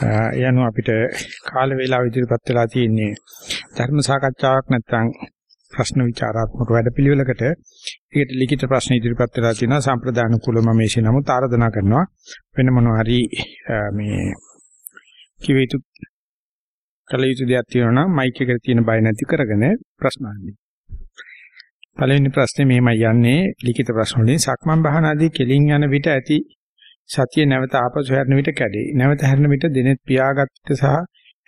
ඒ අනුව අපිට කාල වේලාව ඉදිරිපත් වෙලා තියෙන්නේ ධර්ම සාකච්ඡාවක් නැත්නම් ප්‍රශ්න විචාරාත්මක වැඩපිළිවෙලකට. ඒකට ලිඛිත ප්‍රශ්න ඉදිරිපත් වෙලා තියෙනවා. සම්ප්‍රදාන කුලම මේෂේ නමුත් ආරාධනා කරනවා. වෙන මොනවා හරි මේ කිව යුතු කල යුතු දෙයක් තියෙනවා නම් මයික් එකට තියෙන බය නැති කරගෙන ප්‍රශ්න අහන්න. පළවෙනි ප්‍රශ්නේ මෙහෙමයි යන්නේ. ලිඛිත ප්‍රශ්න වලින් සක්මන් භාවනාදී කෙලින් යන විට ඇති සතිය නැවත ආපසු හැරෙන විට කැඩේ. නැවත හැරෙන විට දිනෙත් පියාගත් සහ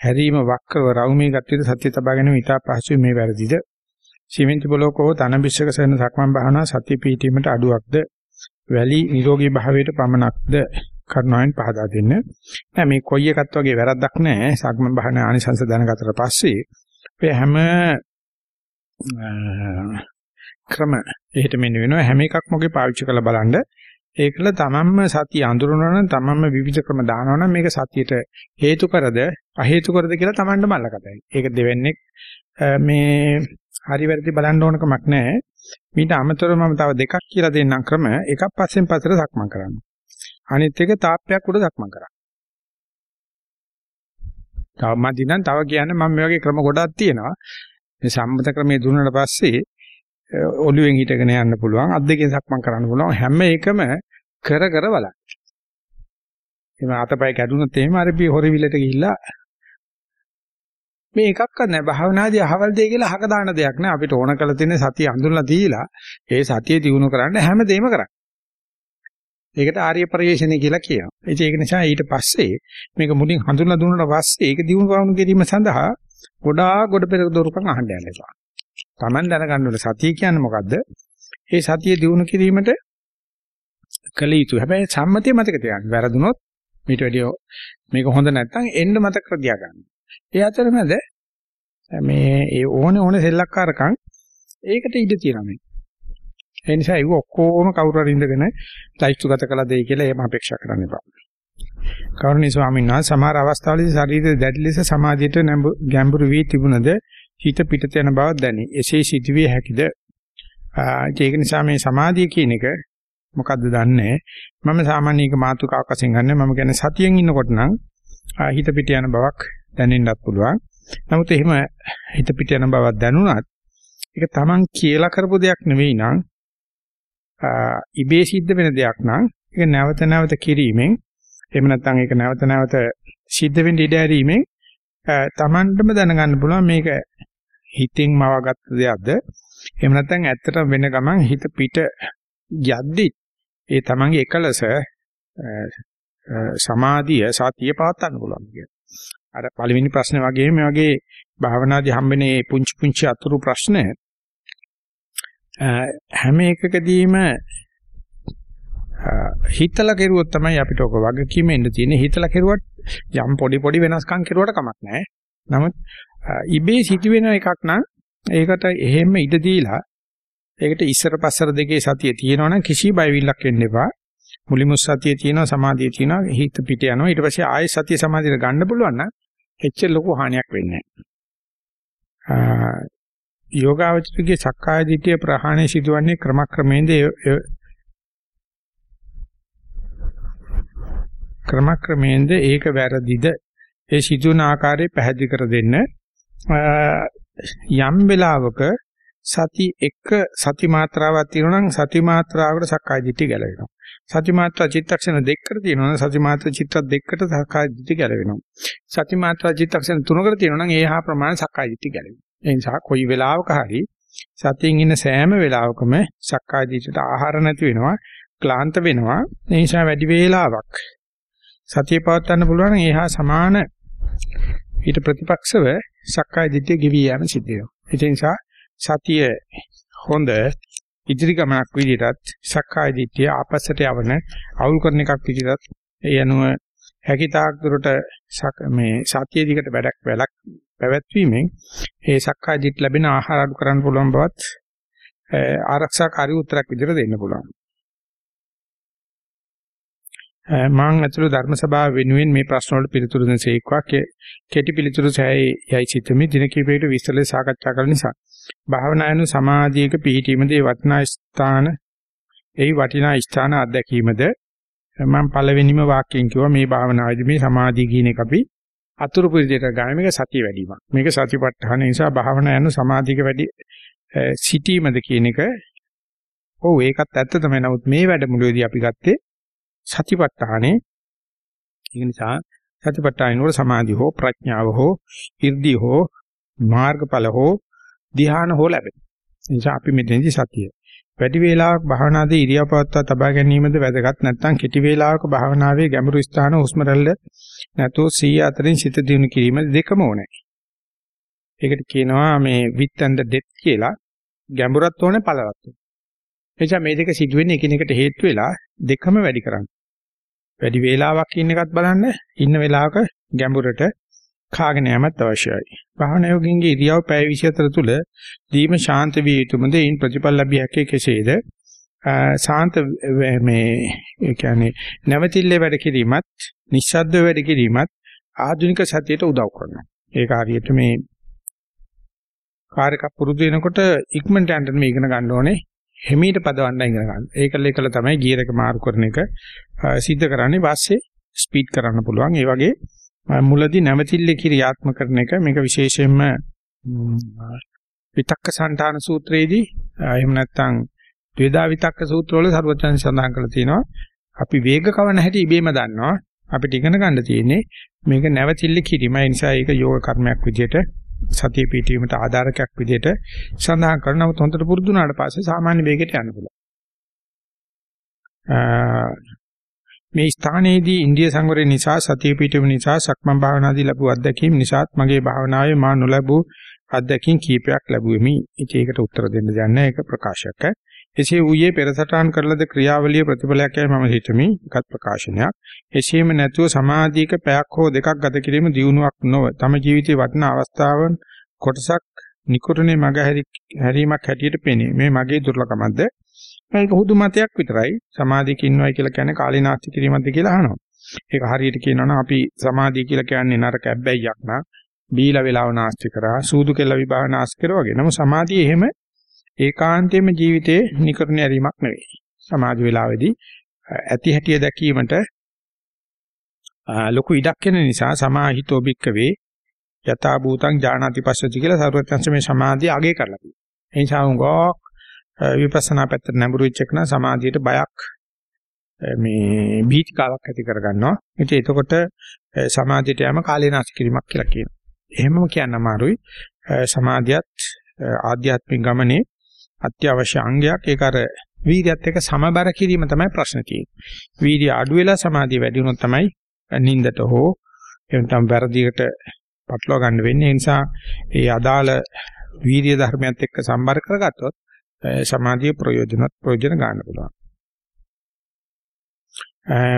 හැරීම වක්‍රව රවුමේ ගත් විට සතිය තබා ගැනීම ඉතා පහසුයි මේ වැරදිද? සිමෙන්ති බලෝකෝ තන බිස්සක සෙන සක්මන් භාවනා සතිය පිහිටීමට අඩුවක්ද? වැලි නිරෝගී භාවයට පමණක්ද? කරුණාවෙන් පහදා දෙන්න. නෑ මේ කොයි එකත් වගේ වැරද්දක් නෑ. සක්මන් භාවනා ආනිසංස දැනගතට පස්සේ ඔය හැම ක්‍රම එහෙට මෙන්න වෙනවා හැම එකක්ම ඔගේ පාවිච්චි කරලා බලන්න ඒකල තමන්ම සතිය අඳුරනවා නම් තමන්ම විවිධ ක්‍රම දානවා නම් මේක සතියට හේතු කරද අ හේතු කරද කියලා තමන්ට මල්ලකටයි. ඒක දෙවෙන්නේ මේ හරි වැරදි බලන්න ඕන කමක් නැහැ. මීට අමතරව මම තව දෙකක් කියලා දෙන්නම් ක්‍රම එකක් පස්සෙන් පස්සට සක්මන් කරන්න. අනිත් එක තාප්පයක් උඩ සක්මන් කරන්න. තව මදි නම් තව කියන්න මම මේ වගේ ක්‍රම ගොඩක් තියෙනවා. මේ සම්මත ක්‍රමයේ දුන්නාට පස්සේ ඔළුවෙන් හිටගෙන යන්න පුළුවන් අත් දෙකෙන් සක්මන් කරන්න පුළුවන් හැම එකම කර කර බලන්න. එහම අතපය කැඩුනොත් එහෙම අර බි හොරිවිලට ගිහිල්ලා මේ එකක්වත් නැහැ භාවනාදී අහවල් දෙය කියලා අහක දාන දෙයක් නෑ අපිට ඕන කරලා තියෙන සතිය අඳුරලා දීලා ඒ සතිය දිනු කරන්න හැමදේම කරන්න. ඒකට ආර්ය පරිශ්‍රණය කියලා කියනවා. ඉතින් ඒක නිසා ඊට පස්සේ මේක මුලින් හඳුන්ලා දුන්නාට පස්සේ ඒක දිනු කවුණු කිරීම සඳහා ගොඩාක් ගොඩ පෙරක දොරකම් අහන්න යනවා. Taman දැනගන්න ඕනේ සතිය කියන්නේ මොකද්ද? ඒ සතිය දිනු කිරීමට කළ යුතු. හැබැයි සම්මතිය මතක තියාගන්න. වැරදුනොත් මීට වැඩිය මේක හොඳ නැත්නම් එන්න මතක කර තියාගන්න. ඒ අතරමැද මේ ඒ ඕනේ ඕනේ සෙල්ලක්කාරකම් ඒකට ඉඩ තියෙනවා මේ. ඒ නිසා ඒක ඔක්කොම කවුරු හරි ඉඳගෙන ලයිස්තු ගත කළ දෙයි කියලා එහෙම අපේක්ෂා කරන්න එපා. කරුණී ස්වාමීන් වහන්සේ සමහර අවස්ථාවලදී ශරීරය දැඩි ලෙස සමාධියට ගැඹුරු වී තිබුණද හිත පිටත යන බවක් දැනේ. එසේ සිදුවිය හැකිද? ඒක නිසා මේ සමාධිය කියන එක මොකද්ද දන්නේ මම සාමාන්‍ය එක මාතෘකාවක් වශයෙන් ගන්න මම කියන්නේ සතියෙන් ඉන්නකොට නම් හිත පිට යන බවක් දැනෙන්නත් පුළුවන්. නමුත් එහෙම හිත පිට යන බවක් දැනුණත් ඒක Taman කියලා කරපු දෙයක් නෙවෙයි නං ඉබේ සිද්ධ වෙන දෙයක් නම් ඒක නැවත නැවත කිරීමෙන් එහෙම නැත්නම් ඒක නැවත නැවත සිද්ධ වෙන්න ඉඩ ඇරීමෙන් Tamanටම දැනගන්න පුළුවන් මේක හිතින් මවාගත්ත දෙයක්ද එහෙම නැත්නම් ඇත්තටම වෙන ගමන් හිත පිට යද්දි ඒ තමන්ගේ එකලස සමාධිය සතිය පවත්වන්න පුළුවන් කියන්නේ. අර පළවෙනි ප්‍රශ්නේ වගේම මේ වගේ භාවනාදී හම්බෙන මේ පුංචි පුංචි අතුරු ප්‍රශ්න හැම එකකදීම හිතලා කෙරුවොත් තමයි අපිට ඔක වගකීම එන්න තියෙන්නේ. හිතලා කෙරුවත් යම් පොඩි පොඩි වෙනස්කම් කෙරුවට කමක් නැහැ. නමුත් ඉබේ සිදුවෙන එකක් නම් ඒකට එහෙම ඉඩ දීලා ඒකට ඉස්සර පස්සර දෙකේ සතිය තියෙනවනම් කිසි බයවිල්ලක් වෙන්න එපා. මුලින්ම සතිය තියෙනවා සමාධිය තියෙනවා හිත පිට යනවා ඊට පස්සේ ආයෙ සතිය සමාධියට ගන්න පුළුවන් නම් එච්චර ලොකු හානියක් වෙන්නේ නැහැ. යෝගාවචරයේ සක්කාය දිට්ඨිය ප්‍රහාණය සිදුවන්නේ ක්‍රමක්‍රමයෙන්ද ක්‍රමක්‍රමයෙන්ද ඒක වැරදිද ඒ සිදුවන ආකාරය පැහැදිලි කර දෙන්න යම් වෙලාවක සති එක සති මාත්‍රාවක් තියෙනවා නම් සති මාත්‍රාවකට සක්කාය දිට්ඨිය ගැලවෙනවා. සති මාත්‍රා චිත්තක්ෂණ දෙකකට තියෙනවා නම් සති මාත්‍රා චිත්ත දෙකකට සක්කාය දිට්ඨිය ගැලවෙනවා. සති මාත්‍රා චිත්තක්ෂණ තුනකට තියෙනවා නම් ඒ හා ප්‍රමාණ සක්කාය දිට්ඨිය ගැලවෙනවා. ඒ නිසා කොයි වෙලාවක හරි සතියින් ඉන්න සෑම වෙලාවකම සක්කාය දිට්ඨියට ආහාර නැති වෙනවා, ක්ලාන්ත වෙනවා. ඒ නිසා වැඩි වේලාවක් සතිය පවත්වන්න පුළුවන් නම් ඒ හා සමාන ඊට ප්‍රතිපක්ෂව සක්කාය දිට්ඨිය ගෙවි යෑම සිද්ධ වෙනවා. ඒ නිසා සතිය හොඳ ඉදිරි ගමනක් විදිහටත් සක්කාය දිට්ඨිය ආපස්සට යවන අවුල් කරන එකක් විදිහටත් ඒ අනුව හැකිතාක් දුරට මේ සතිය දිකට වැඩක් වැලක් පැවැත්වීමෙන් ඒ සක්කාය දිට්ඨිය ලැබෙන ආහාර අඩු කරන්න පුළුවන් බවත් ආරක්ෂාකාරී උත්තරයක් විදිහට දෙන්න පුළුවන්. මම අතුළු ධර්ම සභාව වෙනුවෙන් මේ ප්‍රශ්න වලට පිළිතුරු දෙන සේක්වා. කෙටි පිළිතුරු සෑයි යයි සිතමි. දින කිහිපයකට විස්තරව සාකච්ඡා කරන නිසා. භාවනායන සමාධියක පිහිටීමේදී වටිනා ස්ථාන එයි වටිනා ස්ථාන අත්දැකීමද? මම පළවෙනිම වාක්‍යයෙන් කිව්වා මේ භාවනාවේදී මේ සමාධිය කියන එක අපි අතුරු පිළිදෙට ගන්න මේක සතිය වැඩිවීමක්. මේක සතිපට්ඨාන නිසා භාවනා යන සමාධියක වැඩි සිටීමද කියන එක. ඔව් ඒකත් ඇත්ත තමයි. නමුත් මේ වැඩමුළුවේදී අපි ගත්තේ සතිපට්ඨානේ. ඒ නිසා සතිපට්ඨාන වල සමාධි හෝ ප්‍රඥාව හෝ ඉර්ධි හෝ මාර්ගඵල හෝ ධ්‍යාන හෝ ලැබෙනවා. ඒ නිසා අපි මෙතනදී සතිය වැඩි වේලාවක් භාවනාදී ඉරියව් පවත්වා තබා ගැනීමද වැදගත් නැත්නම් කෙටි වේලාවක භාවනාවේ ගැඹුරු ස්ථාන හුස්ම රැල්ල නැතෝ 100 අතරින් සිත දිනු කිරීම දෙකම ඕනේ. ඒකට කියනවා මේ with and the depth කියලා ගැඹුරත් ඕනේ පළලත් ඕනේ. එනිසා මේ දෙක සිදුවෙන්නේ එකිනෙකට හේතු වෙලා දෙකම වැඩි කරන්න. වැඩි වේලාවක් ඉන්න එකත් බලන්න ඉන්න වෙලාවක ගැඹුරට කාගෙන යෑමත් අවශ්‍යයි. භාවනා යෝගින්ගේ ඉරියව් පැය 24 තුල දීම ශාන්ත විය යුතුමද? ඉන් ප්‍රතිඵල ලැබිය හැකි කෙසේද? ශාන්ත මේ ඒ කියන්නේ නැවතිල්ලේ වැඩ කිරීමත්, නිශ්ශබ්ද වැඩ කිරීමත් ආධුනික සතියට උදව් කරනවා. ඒක හරියට මේ කාර්යයක් පුරුදු වෙනකොට ඉක්මනට යන්න මේ ඉගෙන ගන්න ඕනේ. හිමීට පදවන්න ඉගෙන ගන්න. ඒකල ඒකල තමයි ගියර් එක මාරු කරන එක සිද්ධ කරන්නේ. වාස්සේ ස්පීඩ් කරන්න පුළුවන්. ඒ වගේ මුලදී නැවතිල්ල කිරියාත්මක කරන එක මේක විශේෂයෙන්ම විතක්ක සංඨාන සූත්‍රයේදී එහෙම නැත්නම් ද්වේදා විතක්ක සූත්‍රවල සර්වචන් සඳහන් කරලා තියෙනවා අපි වේග කවන හැටි ඉබේම දන්නවා අපිට ඉගෙන ගන්න තියෙන්නේ මේක නැවතිල්ල කිරීම ඒ නිසා ඒක යෝග කර්මයක් විදිහට සතිය පිටවීමට ආධාරකයක් විදිහට සඳහන් කරනවොත් හොඳට පුරුදු වුණාට පස්සේ සාමාන්‍ය වේගයට යන්න පුළුවන් මේ ස්ථානයේදී ඉන්දිය සංවරය නිසා සතිය පිටුම නිසා සක්මන් භාවනාදී ලැබු අත්දැකීම් නිසාත් මගේ භාවනාවේ මා නොලැබූ අත්දැකීම් කීපයක් ලැබුවෙමි. ඉතින් ඒකට උත්තර දෙන්න යන්නේ ඒක ප්‍රකාශක. එසේ වූයේ පෙරසටහන් කරලද ක්‍රියාවලිය ප්‍රතිඵලයක්යි මම හිතමි. එකත් ප්‍රකාශනයක්. එසේම නැතුව සමාධියක පැයක් හෝ දෙකක් ගත කිරීම දියුණුවක් නොව තම ජීවිතයේ වටින අවස්ථාවන් කොටසක් නිකුරුනේ මග හැරීමක් හැටියට පෙනේ. මේ මගේ දුර්ලභමක්ද? මේක හුදු මතයක් විතරයි. සමාධියක ඉන්නවයි කියලා කියන්නේ කාලීනාස්ති කිරීමක්ද කියලා අහනවා. ඒක හරියට කියනවනම් අපි සමාධිය කියලා කියන්නේ නරක ඇබ්බැහියක් නා බීලා වේලාව නාස්ති කරා සූදු කෙල විභාව නාස්ති කරා වගේ. නමුත් සමාධිය එහෙම ඒකාන්තයෙන්ම ජීවිතේ නිකරණ ඇරීමක් නෙවෙයි. සමාධි වේලාවේදී ඇති හැටිය දැකීමට ලොකු ඉඩක් වෙන නිසා සමාහිතෝ බික්කවේ යථා භූතං ඥානාති පස්සති කියලා සරුවත්‍යංශ මේ සමාධිය අගය කරලා තියෙනවා. ඒ නිසා උංගක් විපස්සනා පැත්තට නැඹුරු වෙච්ච එක නම් සමාධියට බයක් මේ බීචිකාවක් ඇති කරගන්නවා. ඉතින් එතකොට සමාධියට යෑම කාලේනාශ කිරීමක් කියලා කියනවා. එහෙමම කියන්න අමාරුයි. සමාධියත් ආධ්‍යාත්මික ගමනේ අත්‍යවශ්‍ය අංගයක්. ඒක අර වීර්යයත් එක්ක සමබර කිරීම තමයි ප්‍රශ්න තියෙන්නේ. වීර්ය අඩු වෙලා සමාධිය වැඩි වුණොත් තමයි නින්දට හෝ එහෙම නැත්නම් වැරදියට පටලවා ගන්න වෙන්නේ. ඒ නිසා ඒ අදාළ වීර්ය ධර්මයත් එක්ක සම්බර කරගත්තොත් සමාධියේ ප්‍රයෝජනත් ප්‍රයෝජන ගන්න පුළුවන්.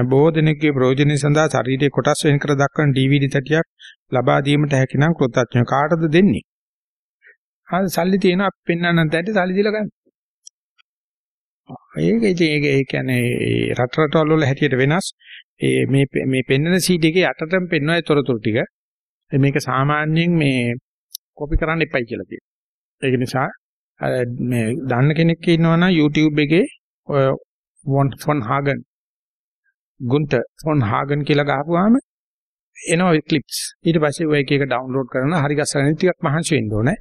බොහෝ දෙනෙක්ගේ ප්‍රයෝජනෙ සඳහා ශරීරයේ කොටස් වෙන් කර දක්වන DVD තැටියක් ලබා දීමට හැකි නම් කෘතඥ කාටද දෙන්නේ? ආ සල්ලි තියෙනවා අපි පෙන්වන්න තැටි සල්ලි දීලා ගන්න. ඒක ඉතින් ඒක ඒ කියන්නේ රට රටවල් වල හැටියට වෙනස්. ඒ මේ මේ පෙන්වන CD එකේ යටටම පෙන්වන ඒ තොරතුරු ටික. මේක සාමාන්‍යයෙන් මේ කොපි කරන්න එපයි කියලා කියනවා. ඒක නිසා මේ දන්න කෙනෙක් ඉන්නවනම් YouTube එකේ ඔය ෆොන් හාගන් ගුන්ට ෆොන් හාගන් කියලා ගහපුවාම එනවා ක්ලිප්ස් ඊට පස්සේ ඔය එක එක ඩවුන්ලෝඩ් කරනවා හරි ගස්සගෙන ටිකක් මහන්සි වෙන්න ඕනේ.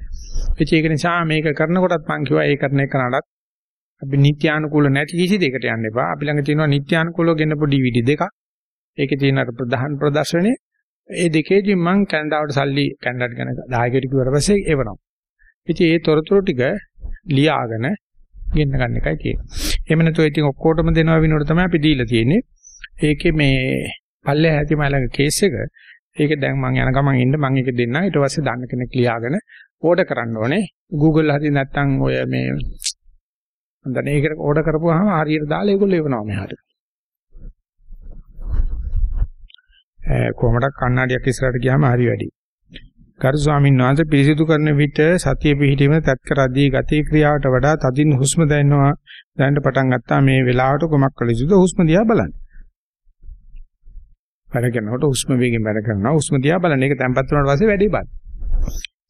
ඒක නිසා මේක කරනකොටත් මම කිව්වා ඒ කරන එක නඩත් අපි නිත්‍යානුකූල නැති කිසි දෙයකට යන්න එපා. අපි ළඟ තියෙනවා නිත්‍යානුකූලව ගෙනපු DVD දෙකක්. ඒකේ තියෙන අර ප්‍රධාන ප්‍රදර්ශනේ ඒ දෙකේදී මම කැනඩාවට සල්ලි කැනඩාට ගෙන 10කට කිව්වට පස්සේ එවනවා. ඉතින් ඒ තොරතුරු ටික ලියාගෙන ගෙන්න ගන්න එකයි තියෙන්නේ. එහෙම නැත්නම් ඉතින් ඔක්කොටම දෙනවා විනෝඩ තමයි අපි දීලා තියෙන්නේ. ඒකේ මේ පල්ලේ ඇති මලක කේස් එක. ඒක දැන් මම යන ගමන් ඉන්න මම ඒක දෙන්නම්. ඊට පස්සේ දන්න කෙනෙක් ලියාගෙන ඕඩර් කරන්න ඕනේ. Google හරි නැත්නම් ඔය මේ හඳන ඒකට ඕඩර් කරපුවාම හරියට දාලා ඒගොල්ලෝ එවනවා මෙහාට. කොහොමඩක් කන්නඩියක් ඉස්සරහට ගියාම හරි වැඩි. ගරු ස්වාමීන් වහන්සේ පිරිසිදු කරන විට සතිය පිහිටීම තත් කරදී ගති ක්‍රියාවට වඩා තදින් හුස්ම දැනෙනවා. දැනට පටන් ගත්තා මේ වෙලාවට කොමක් කළ යුතුද? හුස්ම දිහා බලන්න. වැඩ කරනකොට හුස්ම වේගෙන් වැඩ කරනවා හුස්ම දිහා බලන්න. ඒක තැම්පත් වුණාට පස්සේ වැඩි බලන්න.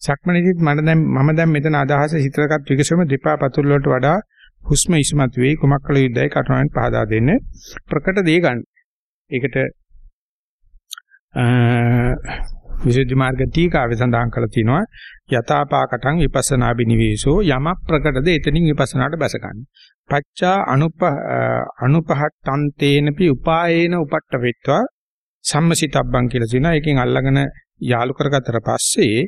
සක්මණේදිත් මම දැන් මම දැන් මෙතන අදහස හිතරකත් විකසම දෙපා පතුල් වලට වඩා හුස්ම ඉස්මතු වෙයි කොමක් කළ යුතුදයි කටුවෙන් පහදා දෙන්න. ප්‍රකට දේ ගන්න. ඒකට විසුද්ධි මාර්ග ටීකාවේ සඳහන් කරලා තිනවා යථාපාකටං විපස්සනා බිනිවේෂෝ යම ප්‍රකටද එතනින් විපස්සනාට බැස ගන්න. පච්චා අනුප අනුපහට්ටන්තේනපි උපායේන උපට්ඨ වෙත්වා සම්මසිතබ්බං කියලා කියනවා. ඒකෙන් අල්ලගෙන යාලු කරගත්තට පස්සේ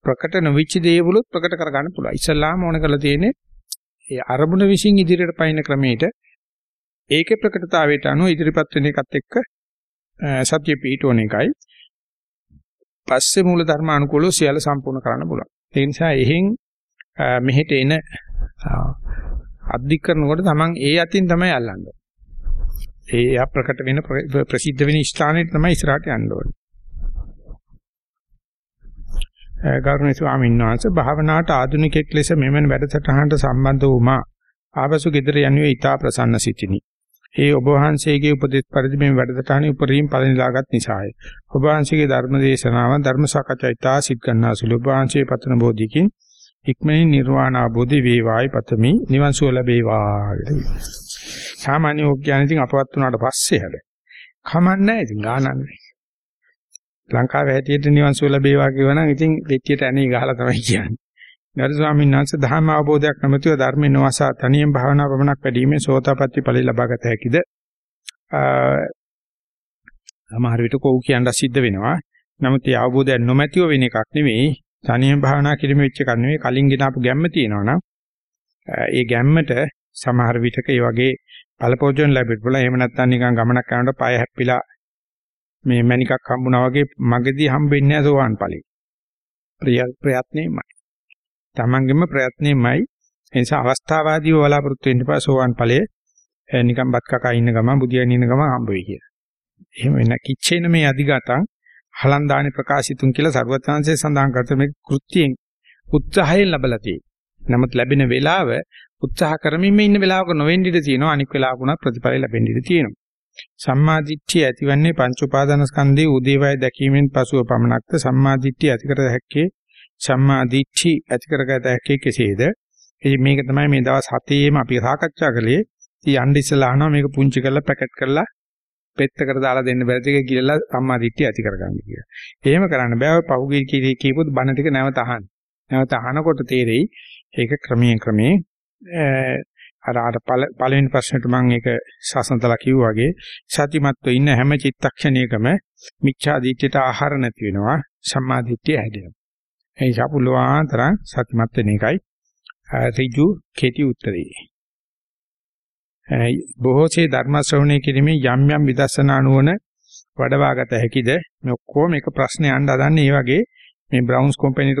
ප්‍රකට නොවිච්ච දේවලුත් ප්‍රකට කරගන්න පුළුවන්. ඉස්සල්ලාම ඕන කරලා තියෙන්නේ ඒ අරමුණ විශ්ින් ඉදිරියට පයින් ක්‍රමයට ඒකේ ප්‍රකටතාවයට අනුව ඉදිරිපත් වෙන එකත් එක්ක සත්‍ය පිහිටවන එකයි. පස්සේ මූල ධර්ම අනුකූලව සියල්ල සම්පූර්ණ කරන්න පුළුවන්. ඒ නිසා එහෙන් මෙහෙට එන අධිකරනකොට තමන් ඒ අතින් තමයි අල්ලන්නේ. ඒ යා ප්‍රකට වෙන ප්‍රසිද්ධ වෙන ස්ථානෙට තමයි ඉස්සරහට යන්න ඕනේ. ගෞරවනීය ස්වාමීන් වහන්සේ භාවනාවට ආධුනිකෙක් ලෙස මෙමෙන් වැඩසටහනට සම්බන්ධ වුමා ආපසු ගෙදර යනුවේ ඊටා ප්‍රසන්න සිටිනි. ඒ ඔබ වහන්සේගේ උපදෙස් පරිදි මේ වැඩසටහනේ උපරිම පලනිලාගත් නිසාය. ඔබ වහන්සේගේ ධර්ම දේශනාව ධර්ම සාකච්ඡායිතා සිත් ගන්නාසුළු ඔබ වහන්සේ පතන බෝධිකින් ඉක්මනින් නිර්වාණ අවබෝධි වේවායි පතමි නිවන් සුව ලැබේවා කියලා. සාමාන්‍ය ඕක්ඥාන ඉතින් අපවත් වුණාට පස්සේ හැබැයි කමන්නේ නැහැ ඉතින් ගානන්නේ. ලංකාවේ හැටියට නිවන් සුව ලැබේවා කියවනම් ඉතින් වෙච්චියට ඇණේ ගහලා තමයි කියන්නේ. ගරු ස්වාමීන් වහන්සේ ධර්ම අවබෝධයක් නැමැතිව ධර්මේ නොවසා තනියෙන් භාවනා පමණක් වැඩිීමේ සෝතාපට්ටි ඵලෙ ලබාගත හැකිද? සමහර විට කෝ කියන්න සිද්ධ වෙනවා. නමුත් ඒ අවබෝධයක් නොමැතිව වෙන එකක් නෙවෙයි. තනියෙන් භාවනා කිරීම වෙච්ච එකක් නෙවෙයි. කලින් ගෙන ආපු ගැම්ම තියෙනවනම් ඒ ගැම්මට සමහර විටක ඒ වගේ ඵලපෝෂණ ලැබෙන්න පුළුවන්. එහෙම නැත්නම් නිකන් ගමනක් යනකොට පය හැප්පිලා මේ මණිකක් හම්බුනා වගේ මගදී හම්බෙන්නේ නැහැ සෝවාන් ඵලෙ. ප්‍රයත්නෙමයි. තමන්ගෙම ප්‍රයත්නෙමයි. ඒ නිසා අවස්ථාවාදීව බලාපොරොත්තු වෙන්න එපා සෝවාන් ඵලයේ නිකන් බත් කකා ඉන්න ගමන් බුදියන් ඉන්න ගමන් හම්බ වෙයි කියලා. එහෙම වෙන කිච්චේන මේ අධිගතං හලන්දානි ප්‍රකාශිතුන් කියලා සර්වඥාන්සේ සඳහන් කරත මේ කෘත්‍යයෙන් උත්සාහයෙන් ලැබලා තියෙන්නේ. නමුත් ලැබෙන වෙලාව උත්සාහ කරමින් ඉන්න වෙලාවක නොවෙන්න ඉඩ තියෙනවා අනික් වෙලාවකුණත් ප්‍රතිඵල ලැබෙන්න ඉඩ තියෙනවා. සම්මාදිට්ඨිය ඇතිවන්නේ පංච උපාදානස්කන්ධයේ උදේවය දැකීමෙන් පසුව පමණක්ද සම්මාදිට්ඨිය ඇතිකර හැක්කේ සම්මාදිට්ඨි ඇති කරගත හැකි කෙසේද? ඉතින් මේක තමයි මේ දවස් 7ේම අපි සාකච්ඡා කළේ. ඉතින් යන්න ඉස්සලා අහනවා මේක පුංචි කරලා පැකට් කරලා පෙත්තකට දාලා දෙන්න බැරිද කියලා කියලා සම්මාදිට්ඨිය ඇති කරගන්න කියලා. එහෙම කරන්න බෑ. ඔය පහුගිය කීරේ කියපොත් බණ ටික නැවත අහන්න. නැවත අහනකොට තේරෙයි ඒක ක්‍රමයෙන් ක්‍රමයෙන් අර අර පළවෙනි ප්‍රශ්නෙට මම ඒක සාසනතලා කිව්වා වගේ සතිමත්ව ඉන්න හැම චිත්තක්ෂණයකම මිච්ඡා දිට්ඨියට ආහාර නැති වෙනවා සම්මා දිට්ඨිය හැදෙනවා. ඒ නිසා පුළුවන් තරම් සත්‍යමත් වෙන එකයි. ඍජු කෙටි උත්තරේ. බොහෝසේ ධර්ම ශ්‍රවණය කිරීමේ යම් යම් විදර්ශනා නුවණ වඩවාගත හැකිද? මේ ඔක්කොම එක ප්‍රශ්නේ අහන්න හදන්නේ ඒ වගේ මේ බ්‍රවුන්ස් කම්පැනිට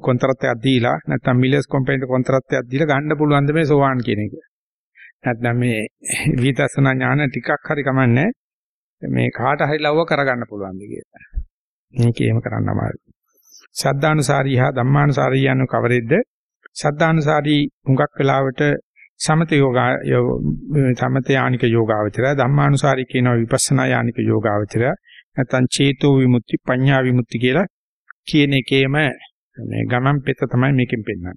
කොන්ත්‍රාත්යක් දීලා නැත්නම් මිලර්ස් කම්පැනිට කොන්ත්‍රාත්යක් දීලා ගන්න පුළුවන්ද මේ සෝවාන් කියන එක. නැත්නම් මේ විදර්ශනා ඥාන ටිකක් හරි කමන්නේ මේ කාට හරි ලව්ව කරගන්න පුළුවන්ද කියලා. මේක එහෙම කරන්න අමාරුයි. සද්ධානුසාරී හා ධම්මානුසාරී යන කවරෙද්ද? සද්ධානුසාරී හුඟක් වෙලාවට සමත යෝගා සමත යානික යෝගාවචරය ධම්මානුසාරී කියනවා විපස්සනා යානික යෝගාවචරය නැත්නම් චේතෝ විමුක්ති පඤ්ඤා විමුක්ති කියලා කියන එකේම මේ ගමන් පෙත තමයි මේකෙන් පෙන්වන්නේ.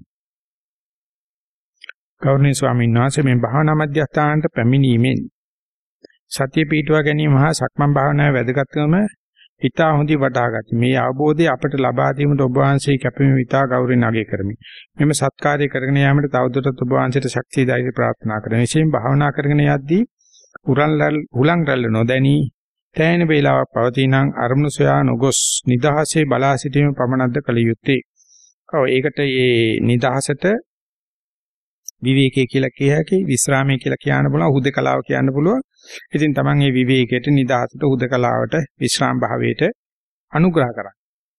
ගෞරවනීය ස්වාමීන් වහන්සේ මේ භාවනා මධ්‍යස්ථානට පැමිණීමෙන් සතිය පිටුවා ගැනීම හා සක්මන් භාවනාවේ වැදගත්කම හිතා හොඳින් වටහාගත් මේ අවබෝධය අපට ලබා දීමට ඔබ වහන්සේ කැපවීම විතා ගෞරවයෙන් අගය කරමි. මෙම සත්කාර්ය කරගෙන යාමට තවදුරටත් ඔබ වහන්සේට ශක්තිය ධෛර්ය ප්‍රාර්ථනා කරමි. විශේෂයෙන් භාවනා කරගෙන යද්දී උරන් හුලං රැල්ල නොදැනී තැයින වේලාවක් පවතිනං අරමුණු සොයා නොගොස් නිදහසේ බලා සිටීම පමණක්ද කළ යුත්තේ. ඔව් ඒකට මේ නිදහසට විවේකයේ කියලා කිය හැකි විස්රාමයේ කියලා කියන්න පුළුවන් හුදකලාව කියන්න පුළුවන්. ඉතින් Taman මේ විවේකයට නිදහසට හුදකලාවට විස්රාම භාවයට අනුග්‍රහ කරා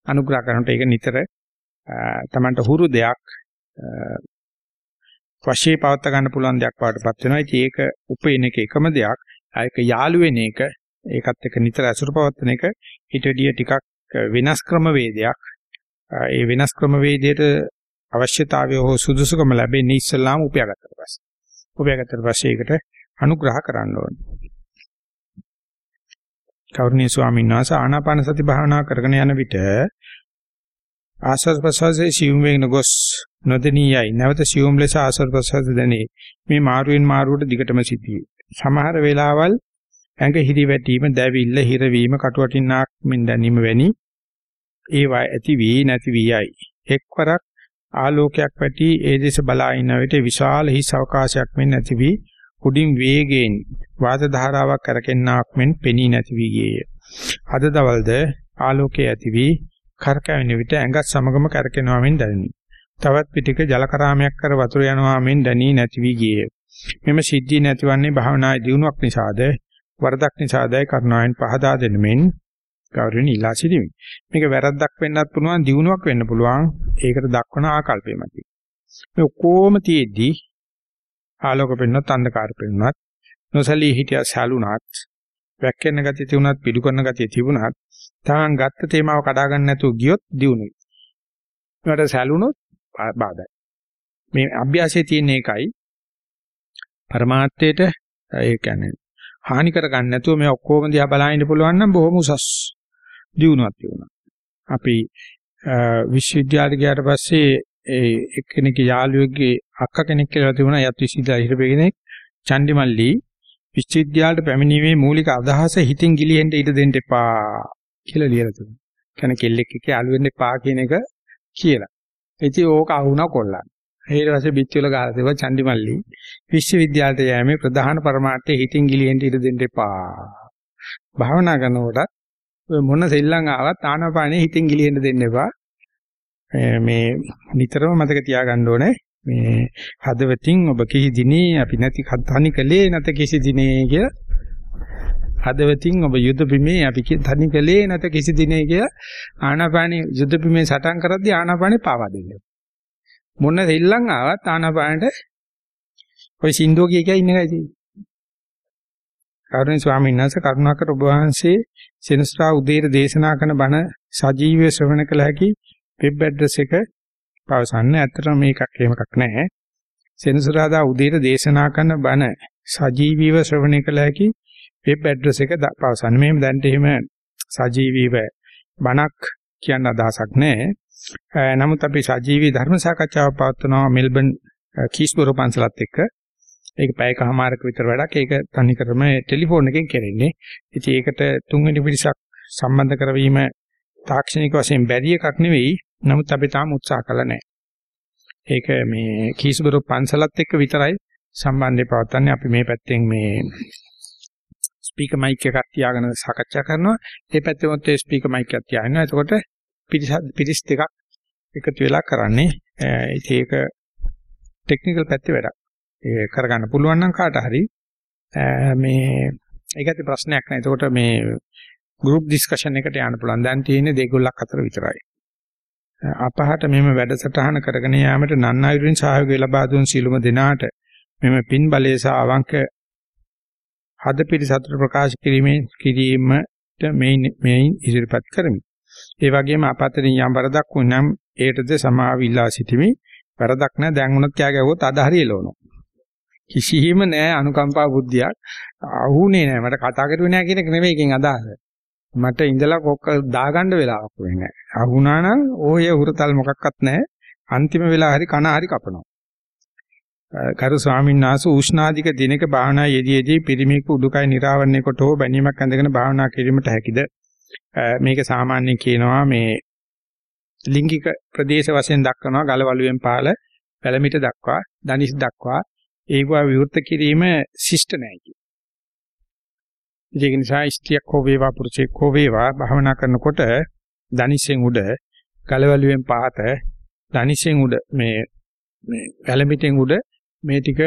අනුග්‍රහ කරනකොට ඒක නිතර Tamanට හුරු දෙයක් වශයේ පවත් ගන්න පුළුවන් දෙයක් වඩටපත් වෙනවා. ඉතින් ඒක උපේන එක එකම දෙයක්. ඒක යාළු වෙන එක ඒකත් එක්ක නිතර අසුර පවත්වන එක. ඊට වැඩිය ටිකක් වෙනස් ක්‍රම වේදයක්. ඒ වෙනස් ක්‍රම වේදයට අවශ්‍යතාවය හෝ සුදුසුකම ලැබෙන්නේ ඉස්සලාම උපයාගත්තට පස්සේ. උපයාගත්තට පස්සේ ඒකට අනුග්‍රහ කරන්න ඕනේ. කෞර්ණීය ස්වාමීන් වහන්සේ ආනාපාන සති භාවනා කරගෙන යන විට ආස්වාද ප්‍රසවාසයේ සියුම් වෙන ගොස් නොදෙනියයි. නැවත සියුම් ලෙස ආස්වාද ප්‍රසවාස දැනේ. මේ මාරුවෙන් මාරුවට දිගටම සිටියේ සමහර වෙලාවල් ඇඟ හිරි වැටීම, දැවිල්ල, හිරවීම, කටුවටින්නාක් මෙන් දැනීම වැනි ඒවා ඇති වී නැති වී යයි. එක්වරක් ආලෝකයක් වැටි ඒ දෙස බලා ඉන්න විට විශාල හිස් අවකාශයක් මෙන් නැති වී උඩින් වේගයෙන් වාත ධාරාවක් කරකෙන්නාක් මෙන් පෙනී නැති වී ගියේය. අද දවල්ද ආලෝකයේ ඇති වී කරකැවෙන විට ඇඟත් සමගම කරකෙනවා මෙන් දැනුනි. තවත් පිටික ජල කරාමයක් කර වතුර යනවා මෙන් දැනී නැති වී ගියේය. මෙම සිද්ධිය නැතිවන්නේ භාවනායේ දියුණුවක් නිසාද වරදක් නිසාදයි කරුණාවෙන් පහදා දෙන්න මෙන් ගෞරවණීය ඉලා සිටිමි. මේක වැරද්දක් වෙන්නත් පුළුවන් දියුණුවක් වෙන්න පුළුවන්. ඒකට දක්වන ආකල්පය මත. මේ ඔක්කොම තියේදී ආලෝක පෙන්වන්නත් අන්ධකාර පෙන්වන්නත් නොසලී හිටියා සැලුණත් වැක්කෙන ගතිය තිබුණත් පිටු කරන ගතිය තිබුණත් තමන් ගත්ත තේමාව කඩා ගන්න නැතුව ගියොත් දියුණුයි. ඒකට සැලුණොත් බාධායි. මේ අභ්‍යාසයේ තියෙන එකයි පරමාර්ථයට ඒ කියන්නේ හානි කර ගන්න නැතුව මේ ඔක්කොම දිහා බලන්න පුළුවන් නම් බොහොම උසස් දියුණුවක් තියුණා. අපි විශ්වවිද්‍යාලයට ගියාට පස්සේ ඒ එක්කෙනෙක් යාළුවෙක්ගේ අක්ක කෙනෙක් කියලා තිබුණා යත් විශ්වවිද්‍යාලය හිටපෙන්නේ චන්දිමල්ලි විශ්වවිද්‍යාලයට පැමිණීමේ මූලික අදහස හිතින් ගිලිහෙන්න ඉඩ දෙන්න එපා කියලා ලියලා තිබුණා. කියන්නේ කෙල්ලෙක් එක්ක යාළු වෙන්න එපා කියන එක කියලා. ඉතින් ඕක අහුණා කොල්ලන්. ඊට පස්සේ පිටිවල ගාලා තිබ්බා චන්දිමල්ලි විශ්වවිද්‍යාලයට යෑමේ ප්‍රධාන පරමාර්ථය හිතින් ගිලිහෙන්න ඉඩ දෙන්න එපා. භාවනා කරනකොට ඔය මොන සෙල්ලම් ආවත් ආනාපානෙ හිතින් ගිලිහෙන්න දෙන්න එපා. මේ නිතරම මතක තියාගන්න ඕනේ මේ හදවතින් ඔබ කිසි දිනේ අපි නැති තනි කලේ නැත කිසි දිනේ කියලා හදවතින් ඔබ යුද බිමේ අපි තනි කලේ නැත කිසි දිනේ කියලා ආනාපානෙ යුද බිමේ සටන් කරද්දී ආනාපානෙ පාවා දෙන්න. මොන දෙල්ලන් ආවත් ආනාපානට ඔය සින්දුව කිය කිය ඉන්න එකයි තියෙන්නේ. කරුණී ස්වාමීන් වහන්සේ කරුණාකර ඔබ වහන්සේ සෙනස්රා උදේට දේශනා කරන බණ සජීවීව ශ්‍රවණ කළ හැකි වෙබ් ඇඩ්‍රස් එක පවසන්නේ. ඇත්තටම මේකක් එහෙම එකක් නැහැ. සෙනසුරාදා උදේට දේශනා කරන බණ සජීවීව ශ්‍රවණය කළ හැකි වෙබ් ඇඩ්‍රස් එක පවසන්නේ. මේම දැන්ට එහෙම සජීවීව බණක් කියන අදහසක් නැහැ. නමුත් අපි සජීවී ධර්ම සාකච්ඡාවක් පවත්වනවා මෙල්බන් කීස්බරෝ පන්සලත් එක්ක. ඒක පැයකමාරක විතර වැඩක්. ඒක තනි කරම ටෙලිෆෝන් එකෙන් කරන්නේ. ඉතින් ඒකට තුන්වෙනි පිරිසක් සම්බන්ධ කරවීම තාක්ෂණික වශයෙන් බැරි එකක් නෙවෙයි. නමුත් අපි තාම උත්සාහ කළා නැහැ. ඒක මේ කීස්බරෝ පන්සලත් එක්ක විතරයි සම්බන්ධය පවත්වන්නේ. අපි මේ පැත්තෙන් මේ ස්පීකර් මයික් එකක් තියාගෙන සාකච්ඡා කරනවා. ඒ පැත්තෙ මොකද ස්පීකර් මයික් එකක් තියාගෙන. එතකොට පිරිස පිරිස් දෙකක් එකතු වෙලා කරන්නේ. ඒක ටෙක්නිකල් පැත්තේ වැඩක්. ඒ කරගන්න පුළුවන් නම් කාට හරි මේ ඒකත් ප්‍රශ්නයක් නෑ. එතකොට මේ ගෲප් ඩිස්කෂන් එකට යන්න පුළුවන්. දැන් තියෙන්නේ දෙගොල්ලක් අතර විතරයි. අපහට මෙම වැඩසටහන කරගෙන යාමට නන් අයුරින් සහයෝගය ලබා දුන් සියලුම දෙනාට මෙම පින් බලය සහ අවංක හද පිළිසතර ප්‍රකාශ කිරීමේ කිරීමට මේ ඉදිරිපත් කරමි. ඒ වගේම අපතරින් යම් වරදක් වුණනම් ඒටද සමාව ඉල්ලා සිටිමි. වරදක් නැහැ දැන් උනත් කෑ ගැවුවොත් අද හරියලවනවා. කිසිහිම නැහැ අනුකම්පා බුද්ධියක්. අහුනේ නැහැ. මට කතා කරුවේ නැහැ කියන එක නෙමෙයි එකෙන් අදහස. මට ඉඳලා කොක්ක දාගන්න වෙලාවක් වෙන්නේ නැහැ. අහුණා නම් ඕය හුරතල් මොකක්වත් නැහැ. අන්තිම වෙලාව හරි කන හරි කපනවා. කරු ස්වාමීන් වහන්සේ උෂ්ණාධික දිනක භාවනා යෙදීදී පිරිමික උඩුකය නිරාවරණය කොට හෝ බැනීමක් ඇඳගෙන භාවනා කිරීමට හැකිද? මේක සාමාන්‍යයෙන් කියනවා මේ ලිංගික ප්‍රදේශ වශයෙන් දක්වනවා ගලවලුවෙන් පාල පැලමිට දක්වා දනිස් දක්වා ඒවා විවෘත කිරීම ශිෂ්ට නැහැ කියන. ඒක නිසා ස්ත්‍රියක් හෝ වේවා පුරුෂයෙක් හෝ වේවා භවනා කරනකොට දනිසෙන් උඩ ගලවලුවෙන් පාත දනිසෙන් උඩ මේ මේ පැලමිටෙන් උඩ මේ ටික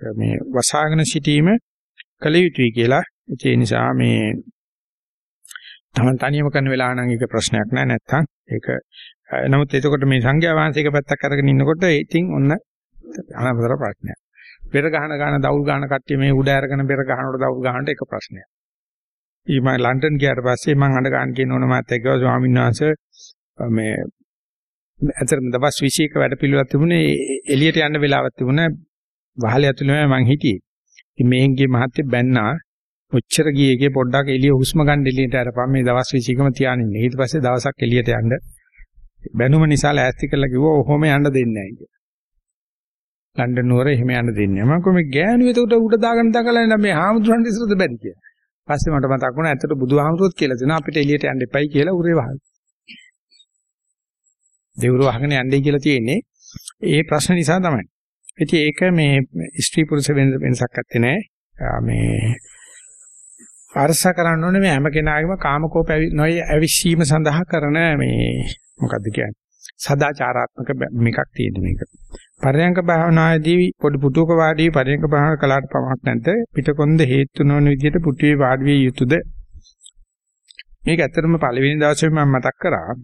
මේ වසාගෙන සිටීම කල යුතුයි කියලා ඒ නිසා මේ තමන් තනියම කරන වෙලාව නම් ඒක ප්‍රශ්නයක් නෑ නැත්තම් ඒක නමුත් එතකොට මේ සංඝයා වහන්සේක පැත්තක් අරගෙන ඉන්නකොට ඉතින් ඔන්න අනවතර ප්‍රශ්නයක්. බෙර ගහන ගාන දවුල් ගාන කට්ටිය මේ උඩ අරගෙන බෙර ගහනකොට දවුල් ගහනට එක ප්‍රශ්නයක්. ඊ මම ලන්ඩන් ගියාට පස්සේ මම අඬ ගන්න කියන ඕන මාත් එක්ක ස්වාමීන් වහන්සේ මේ ඇත්තටම දවස් 20ක වැඩ පිළිවෙලක් තිබුණේ එළියට යන්න වෙලාවක් තිබුණා වහලේ ඇතුළේම මං හිටියේ. ඉතින් මේන්ගේ මහත්තයෙ බැන්නා ඔච්චර ගියේගේ පොඩ්ඩක් එළිය හුස්ම ගන්න එළියට අරපන් මේ දවස් 20කම තියානින්න. ඊට පස්සේ දවසක් එළියට යන්න බැනුම නිසා ලෑස්ති කරලා කිව්වා ඔහොම යන්න දෙන්නේ නැහැ කියලා. ලන්ඩන් නුවර එහෙම යන්න දෙන්නේ නැහැ. මම කොහොමද ගෑනු එතකොට උඩ දාගෙන දකලා මේ හාමුදුරන් ඉස්සරද බැරි කියලා. පස්සේ මට මතක් වුණා ඇත්තට බුදුහාමුදුරුවෝත් කියලා දෙනවා අපිට එළියට යන්න එපයි කියලා උරේ වහල්. දෙවුරු වහගෙන යන්නයි කියලා තියෙන්නේ. ඒ ප්‍රශ්න නිසා තමයි. ඉතින් ඒක මේ ස්ත්‍රී පුරුෂ වෙනසක් නැත්තේ නෑ. මේ අරස කරන්න ඕනේ මේ හැම කෙනාගේම කාමකෝප නොයි අවිශ්ීම සඳහා කරන මේ මොකද්ද කියන්නේ? සදාචාරාත්මක මේකක් තියෙන මේක. පරයන්ක භාවනාදී පොඩි පුටුවක වාඩි පරයන්ක භාවනා කළාට පමක් නැද්ද? පිටකොන්ද හේතු නොවන විදිහට පුටුවේ වාඩි විය යුතුද? මේක ඇත්තටම පළවෙනි දවසේ මම මතක් කරා.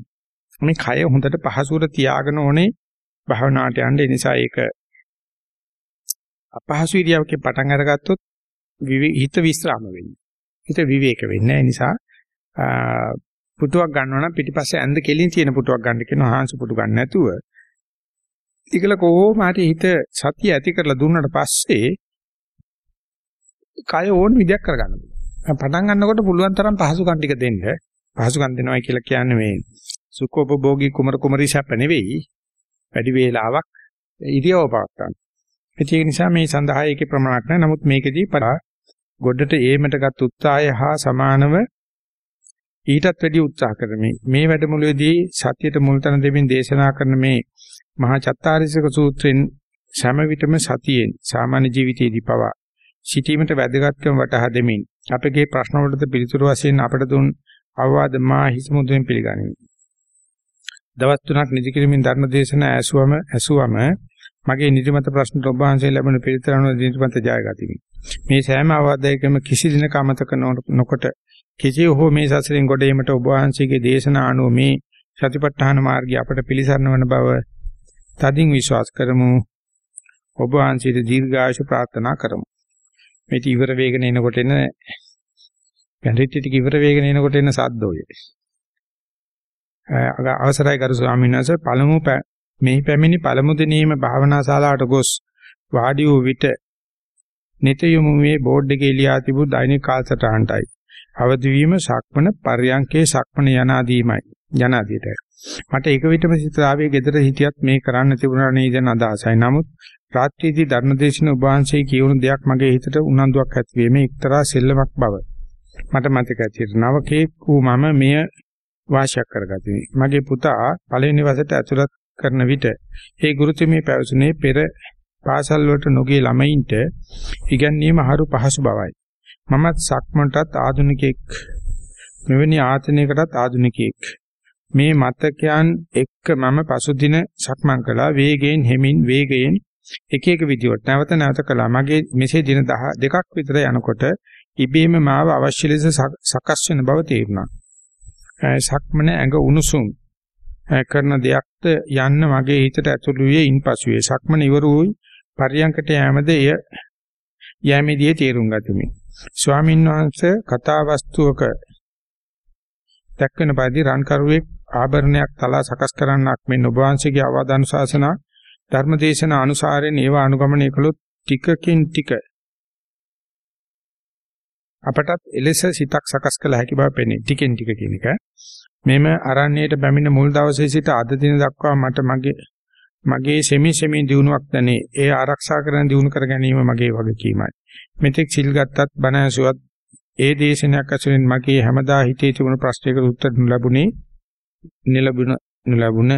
මේ කය හොඳට පහසුර තියාගෙන ඕනේ භාවනාවට යන්න. ඒ නිසා ඒක අපහසු ඉරියව්වකින් පටන් අරගත්තොත් හිත විස්්‍රාම වෙන්නේ. හිත විවේක වෙන්නේ ඒ නිසා පුටුවක් ගන්නවා නම් පිටිපස්සේ ඇඳ කෙලින් තියෙන පුටුවක් ගන්න කියනවා හාන්සු පුටු ගන්න නැතුව ඒකල කොහොම හරි හිත සතිය ඇති කරලා දුන්නට පස්සේ කය ඕන විදියක් කරගන්න පුළුවන්. පටන් ගන්නකොට පුළුවන් තරම් පහසුකම් ටික දෙන්න. පහසුකම් දෙනවා කියලා කියන්නේ මේ සුඛෝපභෝගී කුමර කුමරි ශප නෙවෙයි. වැඩි වේලාවක් ඉරියව පවත්තන්න. ඒක නිසා මේ සඳහා ඒකේ ප්‍රමාණයක් නැහැ. නමුත් මේකෙදී පරා ගොඩට ඒමටගත් උත්සාහය හා සමානව ඊටත් වැඩි උත්සාහ කරමි. මේ වැඩමුළුවේදී සත්‍යයට මුල්තන දෙමින් දේශනා කරන මේ මහා චත්තාරිසක සූත්‍රයෙන් සෑම විටම සතියෙන් සාමාන්‍ය ජීවිතයේදී පවා සිටීමට වැදගත්කම වටහා දෙමින් අපගේ ප්‍රශ්න වලට පිළිතුරු වශයෙන් අපට දුන් අවවාද මා හිසමුදුෙන් පිළිගනිමි. දවස් තුනක් නිදි කිරීමෙන් ධර්ම දේශනා ඇසුවම ඇසුවම මගේ නිදිමත ප්‍රශ්නට ඔබ වහන්සේ ලැබෙන පිළිතුර අනුව නිදිමත ජයගතිමි. මේ සෑම අවවාදයකම කිසි දිනක අමතක නොකොට කිසිය හෝ මේ සසරෙන් ගොඩ ඒමට ඔබ වහන්සේගේ දේශනා අනුව මේ සතිපට්ඨාන මාර්ගය අපට පිළිසරණ වන බව තදින් විශ්වාස කරමු. ඔබ වහන්සේට දීර්ඝායුෂ ප්‍රාර්ථනා කරමු. මේක ඉවර වේගන එනකොට එන ගැන්රිටි ටික ඉවර වේගන එනකොට එන සද්දෝය. අවසරයි ගරු ස්වාමීන් වහන්සේ පළමු මෙහි පැමිණි පළමු දිනේම භාවනා ශාලාවට ගොස් වාඩි වූ විට නිතයම මේ බෝඩ් එකේ ලියා තිබූ දෛනික කාලසටහනටයි අවදි වීම සක්මන පර්යංකේ සක්මන යනාදීමයි යනාදීටයි මට එක විටම සිතාවේ ගෙදර හිටියත් මේ කරන්න තිබුණා නේද යන අදහසයි. නමුත් රාත්‍රියේදී ධර්මදේශන ඔබ වහන්සේ කියවුණු දෙයක් මගේ හිතට උනන්දුවක් ඇති වීමේ එක්තරා සෙල්ලමක් බව. මට මතක ඇතිර නවකේ වූ මම මෙය වාසියක් කරගතිමි. මගේ පුතා පළවෙනි වසරට ඇතුළත් කරන විට ඒ ගුරුතුමී පැවසුනේ පෙර පාසල් වලට නොගිය ළමයින්ට ඉගැන්වීම හරු පහසු බවයි. මමත් සක්මන්ටත් ආධුනිකෙක් මෙවැනි ආතනයකටත් ආධුනිකෙක් මේ මතකයන් එක්ක මම පසුදින සක්මන් කළා. වේගයෙන් හෙමින් වේගයෙන් එක එක විදියට නැවත නැවත කළා. මගේ මෙසේ දින දෙකක් විතර යනකොට ඉබේම මාව අවශ්‍ය ලෙස සකස් වෙන බව තේරුණා. සක්මන ඇඟ උණුසුම් කරන දෙයක්ද යන්න මගේ හිතට ඇතුළු වූයේ ඉන්පසුවේ. සක්මන ඉවර වූ පරියන්කට යෑමද එය යෑමේදී තේරුම් ගතිමි ස්වාමීන් වහන්සේ කතා වස්තුවක දැක්වෙන පරිදි රන් කරුවෙක් ආභරණයක් තලා සකස් කරන්නක් මෙන් ඔබ වහන්සේගේ අවවාද අනුශාසනා ධර්මදේශන අනුසාරයෙන් ඒවා අනුගමනය කළොත් ටිකකින් ටික අපටත් එලෙස සිතක් සකස් කළ හැකි බව පෙනේ. ටිකෙන් ටික කියන එක. මෙම අරණ්‍යයට බැමිණ මුල් දවසේ සිට අද දින දක්වා මට මගේ මගේ සෙමි සෙමි දිනුවක් දැනේ. ඒ ආරක්ෂා කරන දිනු කර ගැනීම මගේ වගකීමයි. මෙතෙක් සිල් ගත්තත් බණ ඇසුවත් ඒ දේශනයක් ඇසුරින් මගේ හැමදා හිතේ තිබුණු ප්‍රශ්නයකට උත්තර ලැබුණේ නිලබුණ නොලැබුණ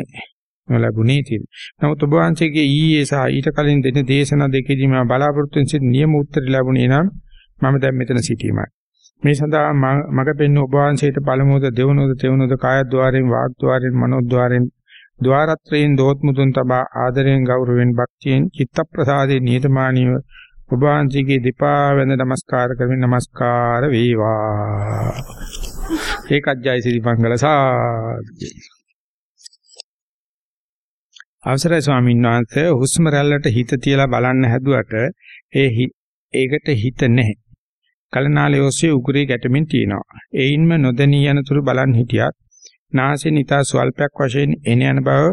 නොලැබුණේ තියෙන. නමුත් ඔබ වහන්සේගේ ඊයේ සහ ඊට කලින් දෙන දේශනා දෙකේදී මම බලාපොරොත්තු වෙන සිට නියම උත්තර ලැබුණේ නම් මම දැන් මෙතන සිටීමයි. මේ සඳහා මග පෙන්න ඔබ වහන්සේට පළමුවද දෙවනුවද තෙවනුවද කායද්්වාරයෙන් වාග්ද්්වාරයෙන් මනෝද්්වාරයෙන් ద్వාරත්‍රයෙන් දෝත්මුතුන් තබා ආදරයෙන් ගෞරවයෙන් භක්තියෙන් චිත්තප්‍රසාදයෙන් නියතමානීව ඔබ වහන්සේගේ දෙපා වැඳ නමස්කාර කරමින් නමස්කාර වේවා. ඒකත් ජය සිරි මංගල සාදු. අවසරයි ස්වාමීන් වහන්සේ හුස්ම රැල්ලට හිත තියලා බලන්න හැදුවට ඒ ඒකට හිත නැහැ. කලනාලයේ ඔස්සේ උගුරේ ගැටෙමින් තියෙනවා. ඒයින්ම නොදැනී යනතුරු බලන් හිටියත් නාසයෙන් ඊට ස්වල්පයක් වශයෙන් එන යන බව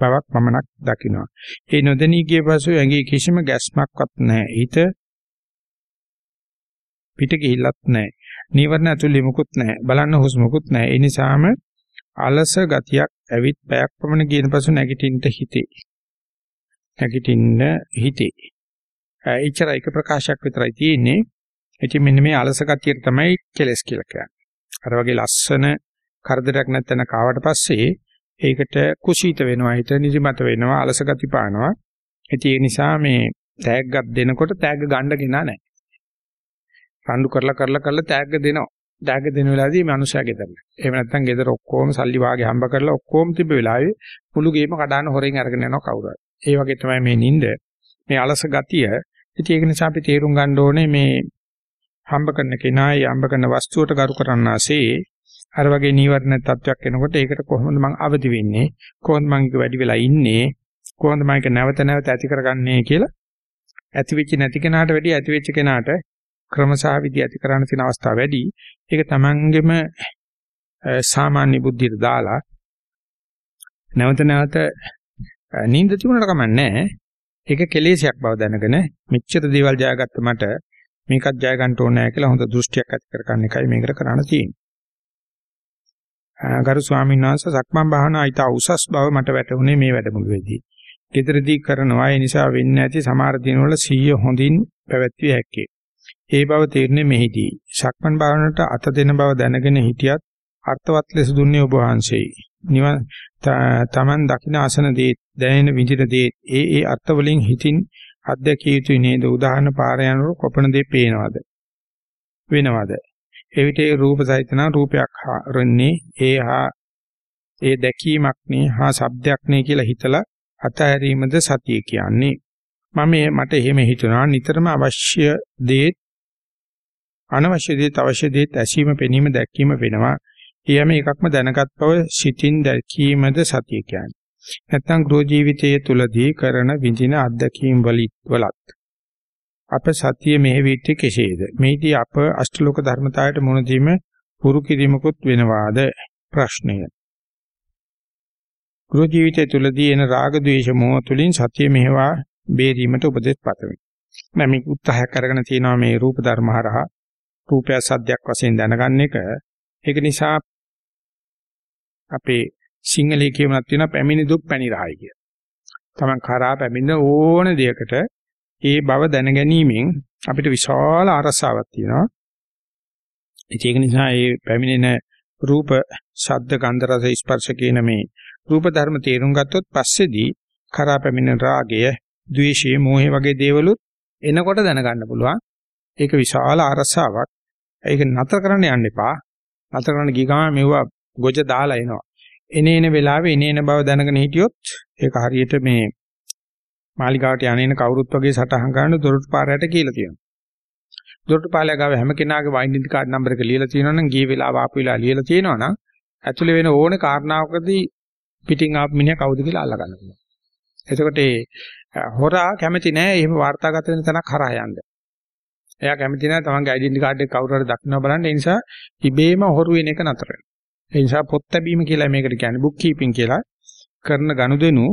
බවක් පමණක් දකිනවා. ඒ නොදැනී ගිය පසු ඇඟේ කිසිම ගැස්මක්වත් නැහැ. හිත පිට ගිහිල්ලත් නැහැ. නීවරණ ඇතුළේ මුකුත් නැහැ. බලන්න හුස්මකුත් නැහැ. ඒ නිසාම අලස ගතියක් ඇවිත් පැයක් පමණ ගියන පසු නැගිටින්න හිතේ. නැගිටින්න හිතේ. එච්චර එක ප්‍රකාශයක් විතරයි තියෙන්නේ. ඉතින් මෙන්න මේ අලස ගතියට තමයි කෙලස් කියලා කියන්නේ. අර වගේ ලස්සන කරදරයක් නැත්නම් කාවට පස්සේ ඒකට කුසීත වෙනවා හිත නිදිමත වෙනවා අලස ගති පානවා. ඉතින් ඒ නිසා මේ තෑග්ගක් දෙනකොට තෑග්ග ගන්න කෙනා නැහැ. රණ්ඩු කරලා කරලා කරලා තෑග්ග දෙනවා. තෑග්ග දෙන වෙලාවදී මේ මනුස්සයා ගෙදර. එහෙම නැත්නම් ගෙදර ඔක්කොම සල්ලි වාගේ හම්බ කරලා ඔක්කොම තිබ්බ වෙලාවේ මුළු ගේම කඩාන හොරෙන් අරගෙන යනවා කවුරු හරි. ඒ වගේ තමයි මේ නිින්ද මේ අලස ගතිය. ඉතින් ඒක නිසා අපි තේරුම් ගන්න ඕනේ මේ හම්බ කරන කෙනායි හම්බ කරන වස්තුවට ගරු කරන්නාසේ අර වගේ නීවරණ තත්වයක් එනකොට ඒකට කොහොමද මං අවදි වෙන්නේ කොහොමද මං ඒක වැඩි වෙලා ඉන්නේ කොහොමද මම ඒක නැවත නැවත ඇති කරගන්නේ කියලා ඇති වෙච්ච නැති කෙනාට වැඩි ඇති වෙච්ච කෙනාට ක්‍රමසහ විදි ඇති කරන්න තියෙන අවස්ථා වැඩි. ඒක තමන්ගෙම සාමාන්‍ය බුද්ධියට දාලා නැවත නැවත නිින්ද තිබුණාට කමන්නේ ඒක කෙලෙසයක් බව දැනගෙන මෙච්චර දේවල් ජයගත්ත මට මේකත් ජය ගන්න ඕනේ නැහැ කියලා හොඳ දෘෂ්ටියක් ඇති කරගන්න එකයි මේකට කරන්න තියෙන්නේ. ගරු ස්වාමීන් වහන්සේ සක්මන් භාවනා ඊට උසස් බව මට වැටහුනේ මේ වැඩමුළුවේදී. gederදී කරනවා ඒ නිසා වෙන්නේ නැති සමහර දිනවල 100 හොඳින් පැවැත්විය හැකියි. ඒ බව තේරෙන්නේ මෙහිදී. සක්මන් භාවනට අත දෙන බව දැනගෙන හිටියත් අර්ථවත් ලෙස දුන්නේ ඔබ වහන්සේයි. නිවන් තමන් දකින ආසන දේ දැනෙන විඳින දේ ඒ ඒ අර්ථ වලින් හිතින් අධ්‍යක්ෂ යුතුයි නේද? උදාහරණ පාර යනකොට කොපණ දේ පේනවද? වෙනවද? එවිට ඒ රූප සහිතන රූපයක් රන්නේ ඒ හා ඒ දැකීමක් නේ හා ශබ්දයක් නේ කියලා හිතලා අතහැරීමද සතිය කියන්නේ. මම මට එහෙම හිතුණා නිතරම අවශ්‍ය දේ අනවශ්‍ය දේත් අවශ්‍ය දේත් ඇසීම පෙනීම දැක්වීම වෙනවා. ඊයම එකක්ම දැනගත් බව සිතින් දැකීමද සතිය කියන්නේ. නැත්නම් ගෘහ ජීවිතයේ තුලදී කරන විඳින අත්දැකීම් වලත් අප සතිය මෙහෙවිටි කෙසේද? මේදී අප අෂ්ටලෝක ධර්මතාවයට මුණ දීම පුරු කිරීමකුත් වෙනවාද? ප්‍රශ්නය. ගෘහ ජීවිතය තුලදී එන රාග ద్వේෂ මෝහ තුලින් සතිය මෙහෙවා බේරීමට උපදෙස් පතමි. මම මේ උත්සාහයක් කරගෙන තියෙනවා මේ රූප ධර්ම හරහා රූපය සද්දයක් වශයෙන් දැනගන්න එක. ඒක නිසා අපේ සිංහලයේ කියමනක් තියෙනවා පැමිණි දුක් පැණි රහයි කිය. Taman කරා පැමිණ ඕන දෙයකට ඒ බව දැනගැනීමෙන් අපිට විශාල අරසාවක් තියෙනවා. ඒක නිසා මේ පැමිණෙන රූප, ශබ්ද, ගන්ධ, රස, ස්පර්ශ කියන මේ රූප ධර්ම තේරුම් ගත්තොත් පස්සේදී කරා පැමිණෙන රාගය, ද්වේෂය, මෝහය වගේ දේවලුත් එනකොට දැනගන්න පුළුවන්. ඒක විශාල අරසාවක්. ඒක නතර කරන්න යන්න එපා. නතර කරන්න ගිය ගමන් මෙවුවා ගොජ දාලා එනවා. එනේන වෙලාවේ එනේන බව දැනගෙන හිටියොත් ඒක හරියට මේ මාලිගාවට යන්නේන කවුරුත් වගේ සටහන් ගන්න දොරටු පාරයට කියලා තියෙනවා. දොරටු පාලය ගාව හැම කෙනාගේ වයින්ඩෙන්ටි කාඩ් නම්බර එක ලියලා තියෙනවා නම් ගිය වෙලාව ආපු වෙලාව ලියලා තියෙනවා නම් ඇතුලේ වෙන ඕනේ කාරණාවකදී පිටින් ආපු මිනිහා කවුද කියලා අල්ල ගන්න පුළුවන්. එතකොට ඒ හොරා කැමති නෑ එහෙම වාර්තාගත වෙන තැනක් හරහා යන්න. එයා කැමති නෑ තමන්ගේ ඩෙන්ටි කාඩ් එක කවුරු හරි දක්නවා බලන්න. ඒ නිසා ඉබේම හොරු වෙන එක නතර වෙනවා. ඒ නිසා පොත් ලැබීම කියලා මේකට කියන්නේ බුක් කීපින් කියලා කරන ගනුදෙනු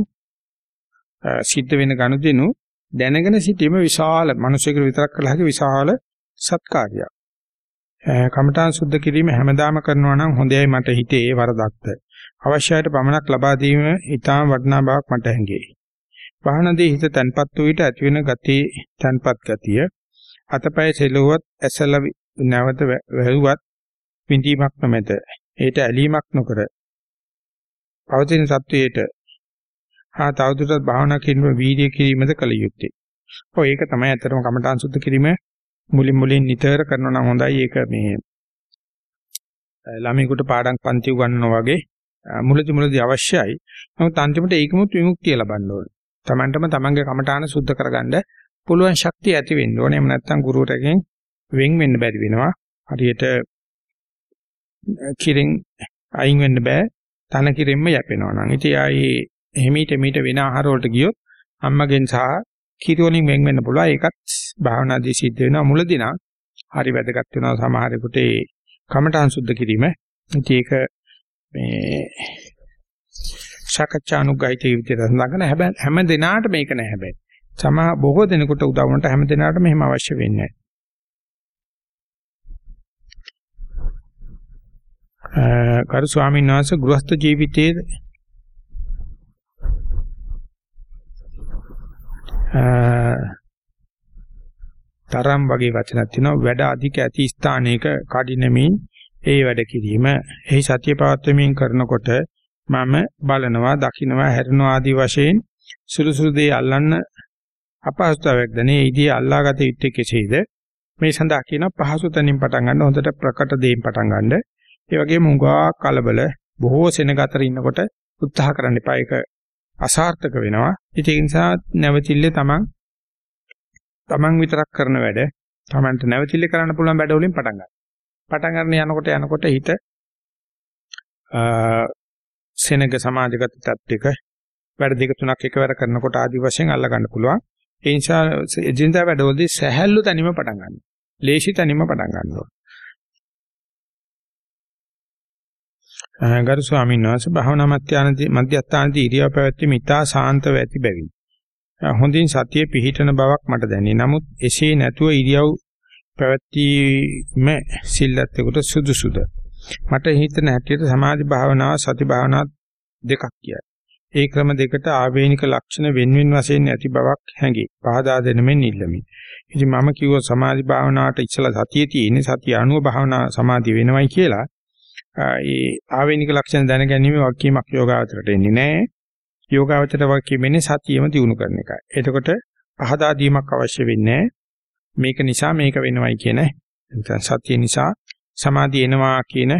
සිද්ධ වෙන ගනුදෙනු දැනගෙන සිටීම විශාල මිනිසෙකුට විතරක් කළ හැකි විශාල සත්කාරයක්. කමඨාන් සුද්ධ කිරීම හැමදාම කරනවා නම් හොඳයි මට හිතේ වරදක්ද. අවශ්‍යයට පමණක් ලබා දීම ඊටාම් වටිනා බවක් මට හැඟේ. වහනදී හිත තන්පත් වූ විට ඇතිවෙන ගති තන්පත් ගතිය අතපය සෙලුවත් ඇසල නැවත වැහුවත් විඳීමක් නොමැත. ඒට ඇලීමක් නොකර පවතින සත්වයේට හා තවදුරටත් භාවනා කිරීම වීර්ය කිරීමද කල යුත්තේ. ඔය ඒක තමයි ඇත්තටම කමඨාන් සුද්ධ කිරීම මුලින් මුලින් නිතර කරනවා නම් හොඳයි. ඒක මේ ළමයෙකුට පාඩම් පන්ති උගන්වනවා වගේ මුලදි මුලදි අවශ්‍යයි. නමුත් අන්තිමට ඒකමුත් විමුක්තිය ලබන්න ඕනේ. Tamanටම Tamanගේ කමඨාන සුද්ධ කරගන්න පුළුවන් ශක්තිය ඇති වෙන්න ඕනේ. එහෙම නැත්නම් ගුරුවරගෙන් වෙන් වෙන්න බැරි වෙනවා. හරියට කිරින් අයින් වෙන්න බෑ. තන කිරින්ම යැපෙනවා නම්. ඉතින් ආයේ එහිමීට මීට වෙන ආහාර වලට ගියොත් අම්මගෙන් සහ කිරි වලින් වෙන් වෙන්න පුළුවන්. ඒකත් භාවනාදී සිද්ධ වෙනවා. මුලදී නම් හරි වැදගත් වෙනවා සමහරෙකුට ඒ කමඨාන් සුද්ධ කිරීම. ඉතින් ඒක මේ සාකච්ඡා අනුග්‍රහිත විදිහට සඳහන් හැබැයි හැම දිනාට මේක නෑ හැබැයි. සම බොහෝ දෙනෙකුට උදව් වුණාට හැම දිනාටම මෙහෙම අවශ්‍ය වෙන්නේ නෑ. කරු ස්වාමීන් වහන්සේ ගෘහස්ත ජීවිතයේ තරම් වගේ වචනක් තියෙනවා වැඩ අධික ඇති ස්ථානයක කඩිනමින් ඒ වැඩ කිරීම එහි සතිය පවත්වමින් කරනකොට මම බලනවා දකින්නවා හැරෙනවා ආදී වශයෙන් සුළු සුළු දේ අල්ලන්න අපහසුතාවයක් දැනේ. ඊදී අල්ලාගත යුත්තේ කෙසේද? මේ සඳහා කියන පහසු තැනින් පටන් ගන්න හොඳට ප්‍රකට දෙයින් පටන් ගන්න. ඒ වගේම උඟා කලබල බොහෝ සෙනග අතර ඉන්නකොට උත්සාහ කරන්න එපා. ඒක අසාර්ථක වෙනවා. ඒ නිසා නැවතිල්ලේ තමන් තමන් විතරක් කරන වැඩ තමන්ට නැවතිල්ලේ කරන්න පුළුවන් වැඩ වලින් පටන් ගන්න. පටන් ගන්න යනකොට යනකොට හිත සෙනග සමාජගත තත්ත්වයක වැඩ දෙක තුනක් එකවර කරනකොට ආදි වශයෙන් අල්ල ගන්න පුළුවන්. ඒ නිසා එදිනදා වැඩවලදී සැහැල්ලු තැනිම පටන් ගන්න. ලේසි තැනිම පටන් ගන්න ඕන. ගරු ස්වාමීන් වහන්සේ භාවනා මධ්‍යානදී මධ්‍යස්ථානදී ඉරියව් පැවැත්වීම ඉතා සාන්තව ඇති බැවින්. හොඳින් සතියේ පිහිටන බවක් මට දැනේ. නමුත් එසේ නැතුව ඉරියව් පැවැත්වීම සිල්ලත්ෙකුට සුදුසුද? මට හිතන හැටියට සමාධි භාවනාව සති භාවනාව දෙකක් කියයි. ඒ ක්‍රම දෙකට ආවේනික ලක්ෂණ වෙන්වෙන් වශයෙන් ඇති බවක් හැඟේ. පහදා දෙනමින් ඉල්ලමි. ඉතින් මම කිව්ව සමාධි භාවනාවට ඉස්සලා සතියේ තියෙන සතිය අනුව භාවනා සමාධිය වෙනවයි කියලා. ඒ ආවේනික ලක්ෂණ දැනගැනීමේ වක්කීමක් යෝගාවචරයට එන්නේ නැහැ. යෝගාවචර වක්කීමෙන්නේ සතියෙම දිනු කරන එකයි. එතකොට පහදා දීමක් අවශ්‍ය වෙන්නේ මේක නිසා මේක වෙනවයි කියන සතිය නිසා සමාධිය එනවා කියන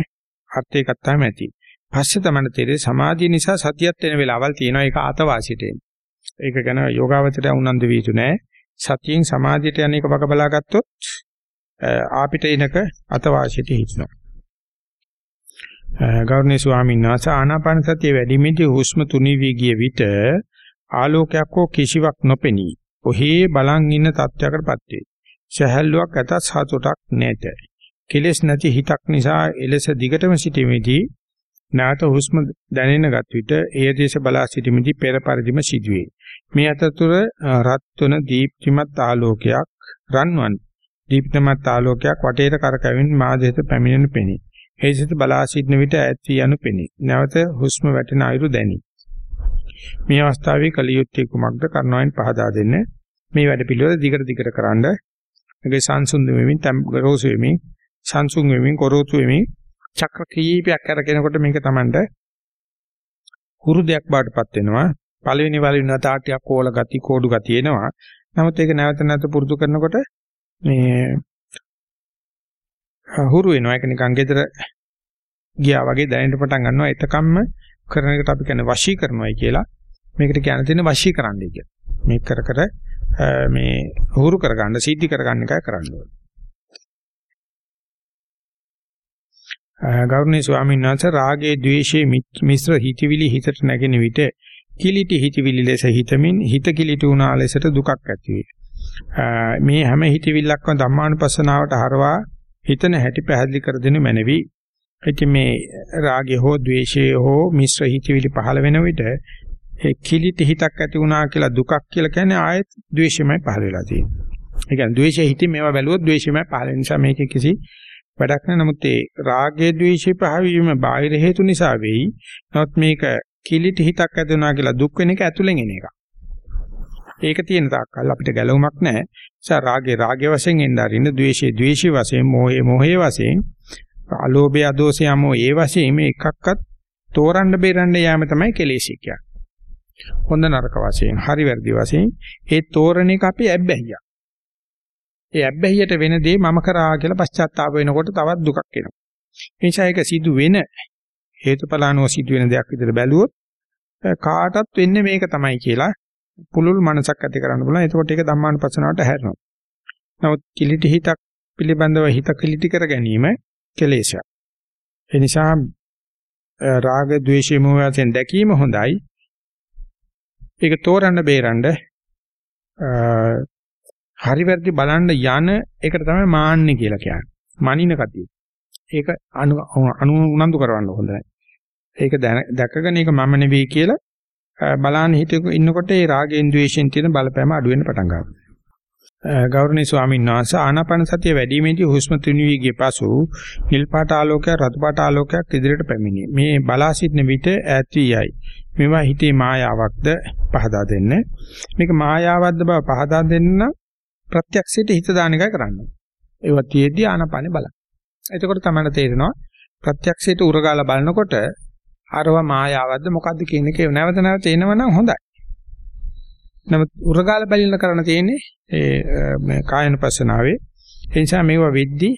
අර්ථය ගත්තාම ඇති. පස්සේ තමයි තේරෙන්නේ සමාධිය නිසා සතියත් වෙන වෙලාවල් තියෙනවා ඒක ආතවාසියට එන්නේ. ඒක ගැන යෝගාවචරය උනන්දු වී යුතු නෑ. සතියෙන් සමාධියට යන එක බක බලාගත්තොත් ආපිට එනක අතවාසියට හිටිනවා. ගෞරවනීය ස්වාමීන් වහන්සේ ආනාපාන සතිය වැඩිමේදී හුස්ම තුනී වී ගිය විට ආලෝකයක් හෝ කිසිවක් නොපෙනී. ඔහේ බලන් ඉන්න තත්ත්වයකටපත් වේ. සහැල්ලුවක් ඇතත් සතුටක් නැත. කෙලෙස් නැති හිතක් නිසා එලෙස දිගටම සිටීමේදී නැවත හුස්ම දැනෙනගත් විට එය දේශ බලා සිටීමේදී පෙර පරිදිම සිදුවේ. මේ අතරතුර රත්වන දීප්තිමත් ආලෝකයක් රන්වන් දීප්තිමත් ආලෝකයක් වටේට කරකැවෙන මා දෙහත පැමිණෙන පෙනේ. හේසිත බලා සිටින විට ඈත් වී යනු පෙනේ. නැවත හුස්ම වැටෙන අයුරු දැනේ. මේ අවස්ථාවේ කලියුත්තේ කුමක්ද කරනවෙන් පහදා දෙන්න. මේ වැඩ පිළිවෙල දිගට දිගට කරන්ඩ. මේකේ සංසුන් වෙමින්, ගොරෝසු වෙමින්, සංසුන් වෙමින්, ගොරෝසු වෙමින් චක්‍ර කීපයක් අරගෙනකොට මේක Tamanට හුරුදයක් බාටපත් වෙනවා. පළවෙනි වලින් තාටියක් කෝල ගති, කෝඩු ගති එනවා. නමුත් ඒක නැවත නැවත පුරුදු කරනකොට මේ හුරු වෙනවා. ඒක නිකන් gedara ගියා වගේ දැනෙන්න පටන් ගන්නවා. එතකම්ම කරන එකට අපි කියන්නේ වශී කරනවායි කියලා. මේකට කියන තියෙන වශී කරන්නයි කියලා. මේක කර කර මේ හුරු කරගන්න, සිද්ධි කරගන්න එකයි කරන්න ඕනේ. ගෞරවනීය ස්වාමීන් වහන්සේ රාගයේ ද්වේෂයේ මිශ්‍ර හිතවිලි හිතට නැගෙන විට කිලිටි හිතවිලි ලෙස හිතමින් හිත කිලිටි වුණා ලෙසට දුකක් ඇති මේ හැම හිතවිල්ලක්ම ධම්මානුපස්සනාවට හරවා හිතන හැටි පැහැදිලි කර දෙනු මැනවි. ඉතින් මේ රාගය හෝ ද්වේෂය හෝ මිශ්‍ර හිතවිලි පහළ වෙන විට ඒ කිලිටි හිතක් ඇති වුණා කියලා දුකක් කියලා කියන්නේ ආයෙත් ද්වේෂයමයි පහළ වෙලා තියෙන්නේ. ඒ කියන්නේ ද්වේෂය හිතින් මේවා බැලුවොත් ද්වේෂයමයි පහළ වෙන නිසා මේකේ කිසි වැඩක් නැහැ. නමුත් ඒ රාගයේ ද්වේෂේ පහවීම බාහිර හේතු නිසා වෙයි. නමුත් මේක කිලිටි හිතක් ඇති වුණා කියලා දුක් වෙන එක ඇතුලෙන් එන එකක්. ඒක තියෙන තාක්කල් අපිට ගැලවුමක් නැහැ. නිසා රාගේ රාගේ වශයෙන් එන්න අරින්න, ද්වේෂේ ද්වේෂේ වශයෙන්, මෝහේ මෝහේ වශයෙන්, අලෝභය අදෝෂය යමෝ ඒ වශයෙන් මේ එකක්වත් තෝරන්න බේරන්න යෑම තමයි කෙලෙසි කියන්නේ. හොඳ නරක වශයෙන්, හරි වැරදි වශයෙන් ඒ තෝරණ එක අපි ඇබ්බැහියක්. ඒ ඇබ්බැහියට වෙන දේ මම කරා කියලා පශ්චාත්තාප වෙනකොට තවත් දුකක් එනවා. ඒ නිසා ඒක සිදු වෙන හේතුඵලානෝ සිදු වෙන දෙයක් විදිහට බැලුවොත් කාටත් වෙන්නේ මේක තමයි කියලා පුළුල් මනසක් ඇති කරන්න පුළුවන්. එතකොට ඒක ධම්මානුපස්සනාවට හැරෙනවා. නමුත් කිලිටි හිතක් පිළිබඳව හිත කිලිටි කර ගැනීම කෙලෙසයක්. ඒ නිසා රාග, ద్వේෂ, මොහ වශයෙන් දැකීම හොඳයි. ඒක තෝරන්න බේරන්න හරි වැරදි බලන්න යන එකට තමයි මාන්නේ කියලා කියන්නේ. මනින කතිය. ඒක අනු අනු උනන්දු කරවන්න හොඳ නැහැ. ඒක දැකගෙන ඒක මම නෙවෙයි කියලා බලන්න හිතක ඉන්නකොට ඒ රාගයෙන් ද්වේෂයෙන් තියෙන බලපෑම අඩු වෙන්න පටන් ගන්නවා. ගෞරවනීය ස්වාමීන් වහන්සේ ආනාපාන සතිය වැඩිමේදී හුස්ම තුනී ගිය පසු නිල් පාට ආලෝකයක් රතු පාට ආලෝකයක් ඉදිරියට පැමිණේ. මේ බලා සිටින විට ඈත් වී යයි. මේවා හිතේ මායාවක්ද පහදා දෙන්න. මේක මායාවක්ද බව පහදා දෙන්න ප්‍රත්‍යක්ෂයට හිත දාන එකයි කරන්නේ. ඒවත් තියෙද්දි ආනාපානෙ බලන්න. එතකොට තමයි තේරෙනවා ප්‍රත්‍යක්ෂයට උරගාලා බලනකොට අරව මායාවක්ද මොකද්ද කියන එක නැවත නැවත එනවනම් හොඳයි. නමුත් උරගාල බැලින්න කරන්න තියෙන්නේ ඒ මේ කායන පස්සනාවේ. ඒ නිසා මේවා වෙද්දි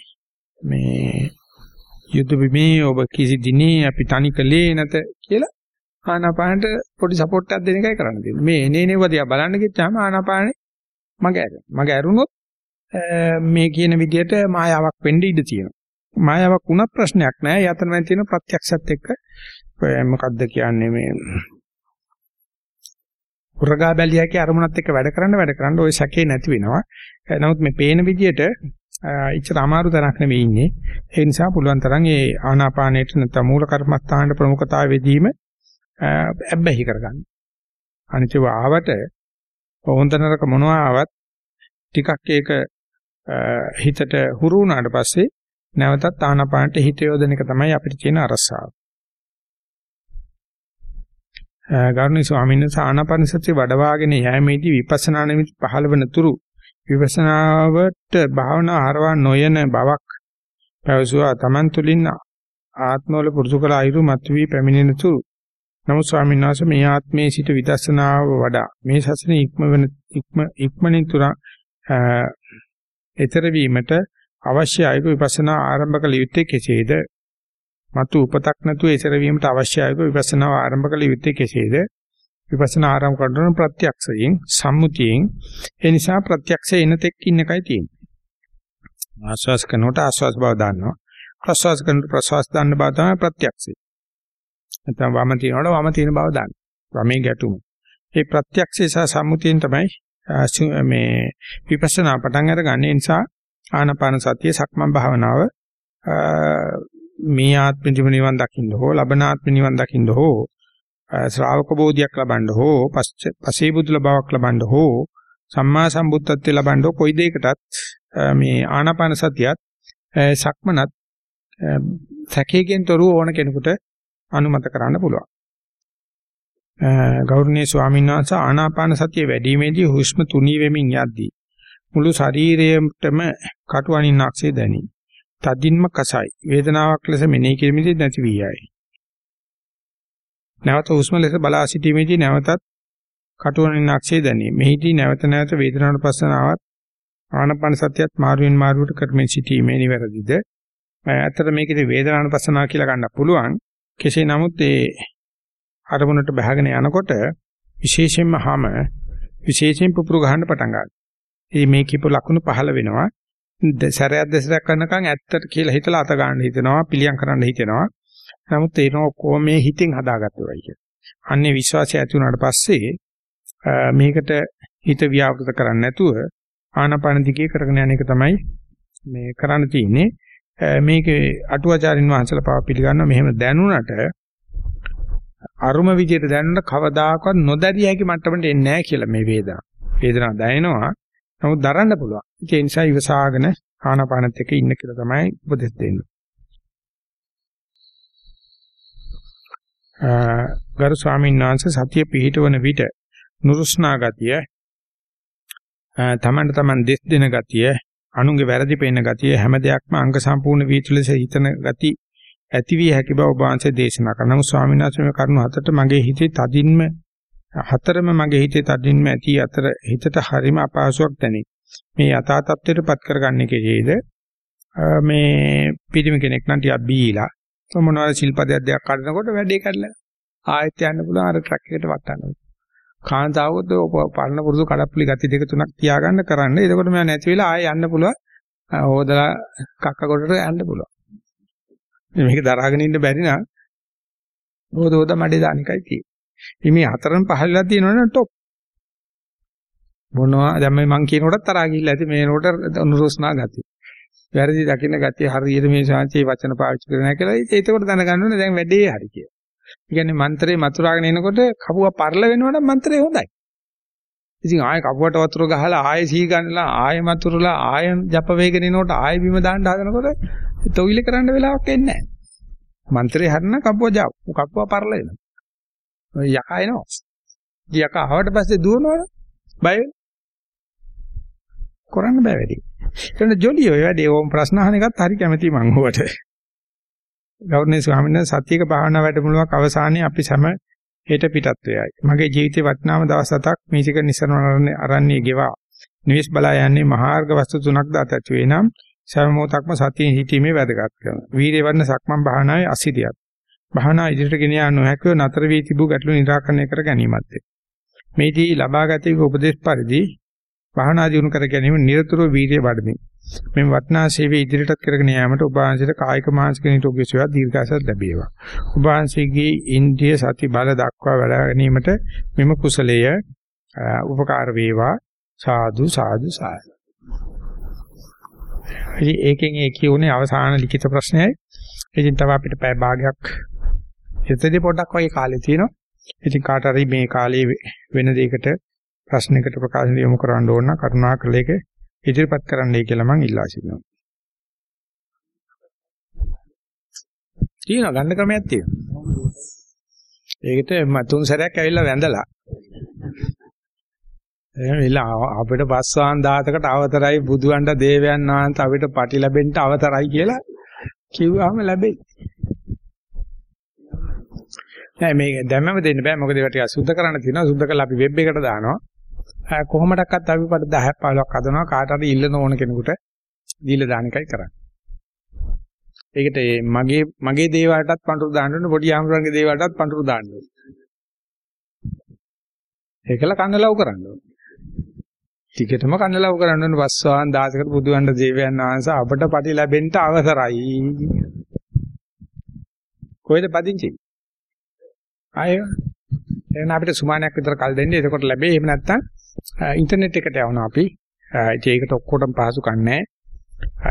මේ යුද්ධ බිමේ ඔබ කිසි දිනේ අපි තනි කලේ නැත කියලා ආනාපානට පොඩි සපෝට් එකක් දෙන එකයි කරන්න තියෙන්නේ. මේ එනේ එනේ වදියා බලන්න ගියාම ආනාපානේ මග ඇරෙනවා. මග ඇරුණොත් මේ කියන විදිහට මායාවක් වෙන්න ඉඩ තියෙනවා. මායාවක් වුණත් ප්‍රශ්නයක් නෑ. යතනමෙන් තියෙන ප්‍රත්‍යක්ෂත් එක්ක මොකද්ද කියන්නේ මේ උරගා බැලියකේ අරමුණත් එක්ක වැඩ කරන්න වැඩ කරන්න ওই සැකේ නැති වෙනවා. නමුත් මේ පේන විදිහට ඉච්චර අමාරු තරක් නෙවෙයි ඉන්නේ. ඒ නිසා පුළුවන් තරම් ඒ ආනාපානයට නැත්නම් මූල කර්මස්ථානයේ ප්‍රමුඛතාවය දීම අබ්බැහි කරගන්න. අනිත්‍යව ආවට හොඳ නරක මොනවා ආවත් ටිකක් ඒක හිතට හුරු වුණාට පස්සේ නැවතත් ආනාපානට හිත යොදන එක තමයි අපිට තියෙන අරසාව. ගරුණී ස්වාමීන් වහන්සේ ආනාපාන සතිය වඩවාගෙන යෑමේදී විපස්සනා නිමිති පහළ වන තුරු විපස්සනාවට භාවනා හරවා නොයන බවක් පැවසුවා තමන් තුළින් ආත්මවල පුරුදු කළ අයුරු මතුවී පැමිණෙන තුරු නමුත් ස්වාමීන් වහන්සේ මේ ආත්මයේ සිට විදර්ශනාව වඩා මේ සසනේ ඉක්ම වෙන ඉක්ම ඉක්මනින් තුර ඊතර වීමට අවශ්‍ය අයක විපස්සනා ආරම්භ කළ යුත්තේ කෙසේද? මතු උපතක් නැතුව ඊතර වීමට අවශ්‍ය අයක විපස්සනා ආරම්භ කළ යුත්තේ කෙසේද? විපස්සනා ආරම්භ කරන ප්‍රත්‍යක්ෂයෙන් සම්මුතියෙන් ඒ නිසා ප්‍රත්‍යක්ෂයේ එන තෙක් ඉන්න එකයි තියෙන්නේ. ආස්වාස් කරනකොට ආස්වාස් බව දාන්නවා. ප්‍රස්වාස් කරනකොට ප්‍රස්වාස් දාන්න බව තමයි ප්‍රත්‍යක්ෂය. නැත්නම් වම තියනකොට වම තියෙන බව දාන්න. වමේ ගැටුම. ඒ ප්‍රත්‍යක්ෂය සහ සම්මුතියෙන් තමයි මේ විපස්සනා පටන් අරගන්නේ. ඒ නිසා ආනාපාන සතිය සක්මන් භාවනාව මේ ආත්ම නිවන් දකින්න හෝ ලබන ආත්ම නිවන් දකින්න හෝ ශ්‍රාවක බෝධියක් ලබන්න හෝ පසේ බුදුල බවක් ලබන්න හෝ සම්මා සම්බුද්ධත්වයේ ලබන්න කොයි දෙයකටත් මේ ආනාපාන සතියත් සක්මනත් සැකයෙන් තොරව ඕන කෙනෙකුට අනුමත කරන්න පුළුවන්. ගෞරවනීය ස්වාමීන් වහන්සේ ආනාපාන සතිය වැඩිීමේදී හුස්ම තුනී වෙමින් යද්දී මුළු ශරීරයටම කටුවනින්නක්සේ දැනේ. තදින්ම කසයි. වේදනාවක් ලෙස මෙනෙහි කිරීමේදී නැති වී යයි. නැවත හුස්ම ලෙස බලා සිටීමේදී නැවතත් කටුවනින්නක්සේ දැනේ. මෙහිදී නැවත නැවත වේදනාවට පස්සනාවත් ආනාපාන සතියත් මාරුවෙන් මාරුවට කරමින් සිටීමේ නිවැරදිද? ඇත්තට මේකේ වේදනාන පස්සනාව කියලා ගන්න පුළුවන්. කෙසේ නමුත් ඒ අරමුණට බහගෙන යනකොට විශේෂයෙන්ම හැම විශේෂයෙන් පුපුරු ගහන්න පටන් ගන්නවා. ඉතින් මේ කිපු ලකුණු පහළ වෙනවා. සැරයක් දෙසරයක් කරනකන් ඇත්තට කියලා හිතලා අත ගන්න හිතෙනවා, පිළියම් කරන්න හිතෙනවා. නමුත් ඒක ඔක්කොම මේ හිතින් හදාගත්තා වයි කියලා. අන්නේ විශ්වාසය ඇති වුණාට පස්සේ මේකට හිත ව්‍යාපෘත කරන්නේ නැතුව ආනාපාන දිගේ කරගෙන යන එක තමයි මේ කරන්න තියෙන්නේ. මේකේ අටුවාචාරින් වහන්සේලා පාව පිළිගන්නවා මෙහෙම දැනුණට අරුම විදියට දැනුණ කවදාකවත් නොදැරිය හැකි මට්ටමට එන්නේ නැහැ කියලා මේ වේදනා. වේදනාව දැනෙනවා. නමුත් දරන්න පුළුවන්. ඒ නිසා ඉවසාගෙන ආනාපානත් එක්ක ඉන්න කියලා තමයි උපදෙස් දෙන්නේ. ගරු ස්වාමීන් වහන්සේ සතිය පිහිටවන විට නුරුස්නා ගතිය තමන්ට තමන් දෙස් දෙන ගතිය අනුන්ගේ වැරදි පේන ගතිය හැම දෙයක්ම අංග සම්පූර්ණ වී තුලස හිතන ගති ඇති විය හැකි බව ඔබ වහන්සේ දේශනා කරනවා. නමුත් ස්වාමීන් වහන්සේ මේ කරුණු හතට මගේ හිතේ තදින්ම හතරම මගේ හිතේ තදින්ම ඇති අතර හිතට හරිම අපහසුයක් දැනේ. මේ යථා තත්ත්වයටපත් කරගන්නේ කෙසේද? මේ පිටිම කෙනෙක් නම් ටිකක් බීලා මොනවාද ශිල්පදයක් දෙයක් කඩනකොට වැඩේ කඩලා ආයෙත් යන්න පුළුවන් අර ට්‍රක් එකට වටන්න. කාන්තාවොත් පරණ පුරුදු කඩප්පුලි ගති දෙක තුනක් තියාගන්න කරන්න. එතකොට මම නැති වෙලා ආයෙ යන්න පුළුවන්. හොදලා කක්ක කොටට යන්න පුළුවන්. මේක දරාගෙන ඉන්න බැරි නම් හොද හොද මඩේ දාන එකයි තියෙන්නේ. ඉතින් මේ හතරම පහළලා තියෙනවනේ টොප්. මොනවා දැන් මම කියනකොටත් තරහා ගිහිල්ලා ඇති මේනකොට නුරුස්නා ගතිය. වැරදි දකින්න ගතිය හරියට මේ ශාන්තියේ වචන පාවිච්චි කරනවා කියලා ඒකකොට දැනගන්න ඕනේ දැන් වැඩේ හරි කියලා. ඒ කියන්නේ මන්ත්‍රේ මතුරාගෙන එනකොට කපුව පරල වෙනවනම් මන්ත්‍රේ හොඳයි. ඉතින් ආයෙ කපුවට වතුර ගහලා ආයෙ සී ගන්නලා ආයෙ මතුරුලා ආයෙ ජප වේගෙන එනකොට ආයෙ බිම දාන්න හදනකොට තොවිල කරන්න වෙලාවක් එන්නේ නැහැ. මන්ත්‍රේ හරින කපුව ජාව. කපුව පරල වෙනවා. ඔය යකා එනවා. යකා ආවට පස්සේ දුවනවනේ. බය වෙනවා. කරන්න බෑ වැඩි. ඒකන ජොලිය ඔය වැඩේ ඕම් ප්‍රශ්න අහන එකත් හරි කැමැති මං ඔබට. ගෞරවනීය ස්වාමීන් වහන්සේ සතියක භාවනා වැඩමුළුවක් අවසානයේ අපි සම හෙට පිටත් වෙයයි. මගේ ජීවිතේ වටිනාම දවස් හතක් මේක නිසරණ අරන්නේ ගෙවා. නිවෙස් බලා යන්නේ මහාර්ග වස්තු තුනක් ද අතච වේ නම් සෑම මොහොතක්ම සතියෙන් හිටීමේ වැදගත්කම. වීර්ය වර්ණ සක්මන් භාවනාවේ අසිරියත්. භාවනා ඉදිරියට ගෙන යා නොහැකිව නතර වී තිබූ ගැටලු නිරාකරණය කර ගැනීමත්. මේදී ලබාගත යුතු උපදේශ පරිදි භාවනා දිනු කර ගැනීම නිරතුරුව වීර්ය වඩමි. මෙම වටනා සේවය ඉදිරියටත් කරගෙන යාමට ඔබ වහන්සේට කායික මානසික නිරෝගී සේවා දීර්ඝාසත් ලැබේවා. ඔබ වහන්සේගේ ඉන්ද්‍රිය සති බල දක්වා වැඩ ගැනීමට මෙම කුසලය උපකාර වේවා. සාදු සාදු සාදු. ඉතින් ඒකෙන් ඒ කියුනේ අවසාන ලිඛිත ප්‍රශ්නයයි. ඉතින් තව අපිට පැය භාගයක් එතෙදි පොඩ්ඩක් වගේ කාලේ තියෙනවා. ඉතින් කාට හරි මේ කාලේ වෙන දෙයකට ප්‍රශ්නයකට ප්‍රකාශන යොමු කරන්න ඕන නම් කරුණාකරලා ඒක ඉදිරිපත් කරන්නයි කියලා මම ඉල්ලා සිටිනවා. තියෙනවා ගන්න ක්‍රමයක් තියෙනවා. ඒකට තුන් සැරයක් ඇවිල්ලා වැඳලා එහෙනම් ඉලා අපිට පස්වාන් දාතකට අවතරයි බුදුන්ට දේවයන් වහන්සේ අපිට පටි ලැබෙන්න අවතරයි කියලා කිව්වම ලැබෙයි. නෑ මේ දැම්මම දෙන්න බෑ මොකද ඒවා ටික සුද්ධ කරන්න තියෙනවා සුද්ධ කරලා අපි වෙබ් එකට දානවා. කොහොමඩක්වත් අපි පට 10ක් 15ක් හදනවා කාට හරි ඉල්ලන ඕන කෙනෙකුට දීලා දාන එකයි කරන්නේ. ඒකට මගේ මගේ දේවල්ටත් පඳුරු දාන්න ඕනේ පොඩි ආම්රංගේ දේවල්ටත් පඳුරු දාන්න ඕනේ. ඒකල කන්නලව් කරන්න ඕනේ. ටිකටම කන්නලව් කරන්න ඕනේ වස්සවාන් දාසකට බුදුන්ව දේවයන් වහන්සේ අපට පටි ලැබෙන්න අවසරයි. කොහෙද පදිංචි? ආය එහෙනම් අපිට සුමානයක් විතර කල් දෙන්නේ එතකොට ලැබෙයි. එහෙම නැත්නම් ඉන්ටර්නෙට් එකට යවනවා අපි. ඒකට ඔක්කොටම පහසුකම් නැහැ.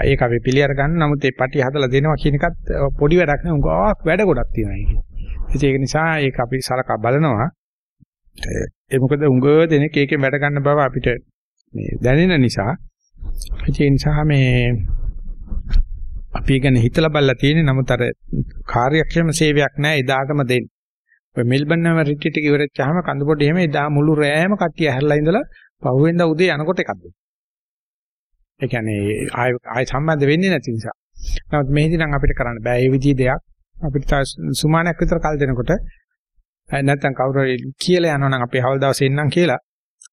ඒක අපි පිළිඅර ගන්න. නමුත් මේ පටි හදලා දෙනවා කියන එකත් පොඩි වැඩක් නෙවෙයි. උගාවක් වැඩ ගොඩක් තියෙනවා ඒකේ. ඒක නිසා ඒක අපි සලකා බලනවා. ඒ මොකද උඟ දෙනෙක් ඒකෙන් වැඩ ගන්න බව අපිට මේ දැනෙන නිසා. ඒ නිසා මේ අපි ගැන හිතලා බලලා තියෙන්නේ නමුත් අර කාර්යක්ෂම සේවයක් නැහැ එදාටම දෙන්න. ඔය මෙල්බන් නම රිට්‍රීට් එක ඉවරච්චාම කඳුපොඩ එහෙම එදා මුළු රෑම කට්ටිය ඇහැරලා ඉඳලා පහුවෙන්ද උදේ යනකොට එකක් දෙන්න. ඒ කියන්නේ ආය ආය සම්බන්ධ වෙන්නේ නැති නිසා. නමුත් මෙහිදී නම් අපිට කරන්න බෑ මේ විදිහේ දෙයක්. අපිට සුමානයක් විතර කල් දෙනකොට නැත්තම් කවුරු හරි කියලා යනවා නම් අපි හවල් දවසේ එන්නම් කියලා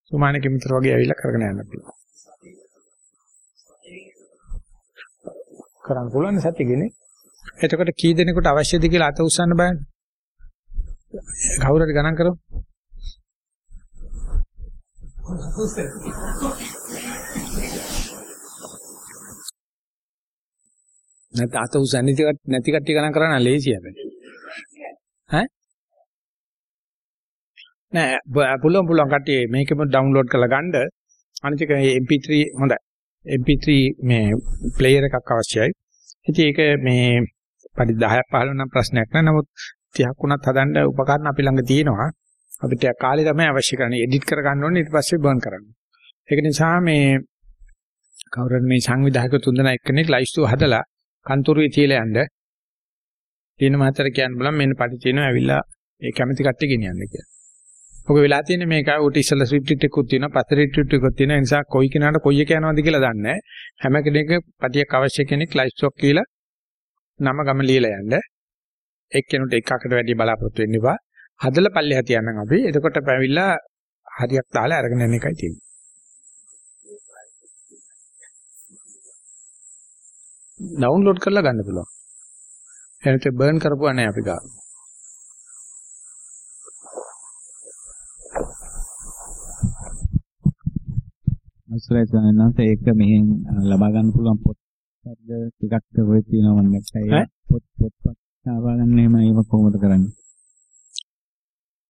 සුමානක මිත්‍ර වගේ ඇවිල්ලා කරගෙන යන්න පුළුවන්. කරන්න පුළුවන් සත්‍යගිනේ. එතකොට කී දෙනෙකුට අවශ්‍යද කියලා අත උස්සන්න බෑනේ. කවුරු හරි ගණන් කරමු. නැත්නම් අත උසන්නේ නැති කට්ටිය ගණන් කරන්න ලේසි හැබැයි. ඈ? නෑ පුළුවන් පුළුවන් කට්ටිය මේකෙම ඩවුන්ලෝඩ් කරලා ගන්න. අනිත් එක MP3 හොඳයි. MP3 මේ ප්ලේයර් එකක් අවශ්‍යයි. ඉතින් ඒක මේ පරි 10ක් 15 නම් ප්‍රශ්නයක් නෑ. නමුත් 30ක් වුණත් හදන්න උපකරණ අපි ළඟ තියෙනවා. අපිට කාලේ තමයි අවශ්‍ය කරන්නේ. එඩිට් කර ගන්න ඕනේ ඊට පස්සේ බර්න් කරන්න. ඒක නිසා මේ කවුරුන් මේ සංවිධායක තුන්දෙනා එක්කෙනෙක් ලයිස්තු හදලා කන්තුරුවේ තියලා යන්න. තියෙන මහතර කියන්න බලන්න මෙන්න පටි තියෙනවා ඇවිල්ලා ඒ කැමැති කට්ටිය ගෙනියන්න කියලා. ඔක වෙලා තියෙන්නේ මේක උට ඉස්සලා ස්ක්‍රිප්ට් එකකුත් තියෙනවා පස්සේ රිට්‍රීට් එකකුත් තියෙනවා ඒ නිසා කොයි කෙනාට කොයි එක යනවද කියලා දන්නේ නැහැ. හැම කෙනෙක් පටියක් අවශ්‍ය කෙනෙක් ලයිස්තුවක් කියලා නම ගම ලියලා යන්න. එක්කෙනෙකුට එකකට වැඩි බලාපොරොත්තු වෙන්න එපා. හදලා පල්ලෙහා තියන්නම් අපි. එතකොට පැවිලා හරියක් දාලා අරගෙන යන එකයි තියෙන්නේ. ඩවුන්ලෝඩ් කරලා ගන්න පුළුවන්. එහෙනම් බර්න් කරපුවා නැහැ අපි ගාව. අසුරයි සනන්නාත ඒක මෙහෙන් ලබා ගන්න පුළුවන් පොත් ටිකක් ඔය තියෙනවා මම නැත්නම් පොත් පොත්පත් ලබා ගන්න එහෙම ඒව කොහොමද කරන්නේ?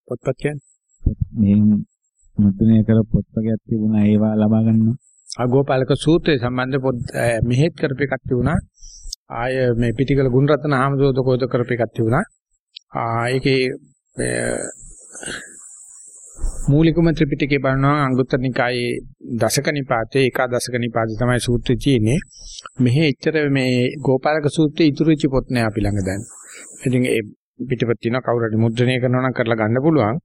පොත්පත් කියන්නේ මේ මුද්‍රණය කර පොත්පත්යක් තිබුණා ඒවා ලබා ගන්නවා. අගෝපාලක සූත්‍රය සම්බන්ධ පොත් මෙහෙත් කරපු එකක් තිබුණා. ආය මේ පිටිකල ගුණරත්න හාමුදුරුවෝ කෝද කරපු එකක් තිබුණා. ඒකේ මූලිකම ත්‍රිපිටකේ බලනවා අංගුත්තර නිකායේ දශක නිපාතේ එක දශක නිපාතේ තමයි සූත්‍රය තියෙන්නේ. මෙහි එච්චර මේ ගෝපාලක සූත්‍රයේ ඉතුරු වෙච්ච පොත් නෑ අපි ළඟ දැන්. ඉතින් ඒ පිටපත් තියෙනවා කවුරු හරි මුද්‍රණය කරනවා නම් කරලා ගන්න පුළුවන්.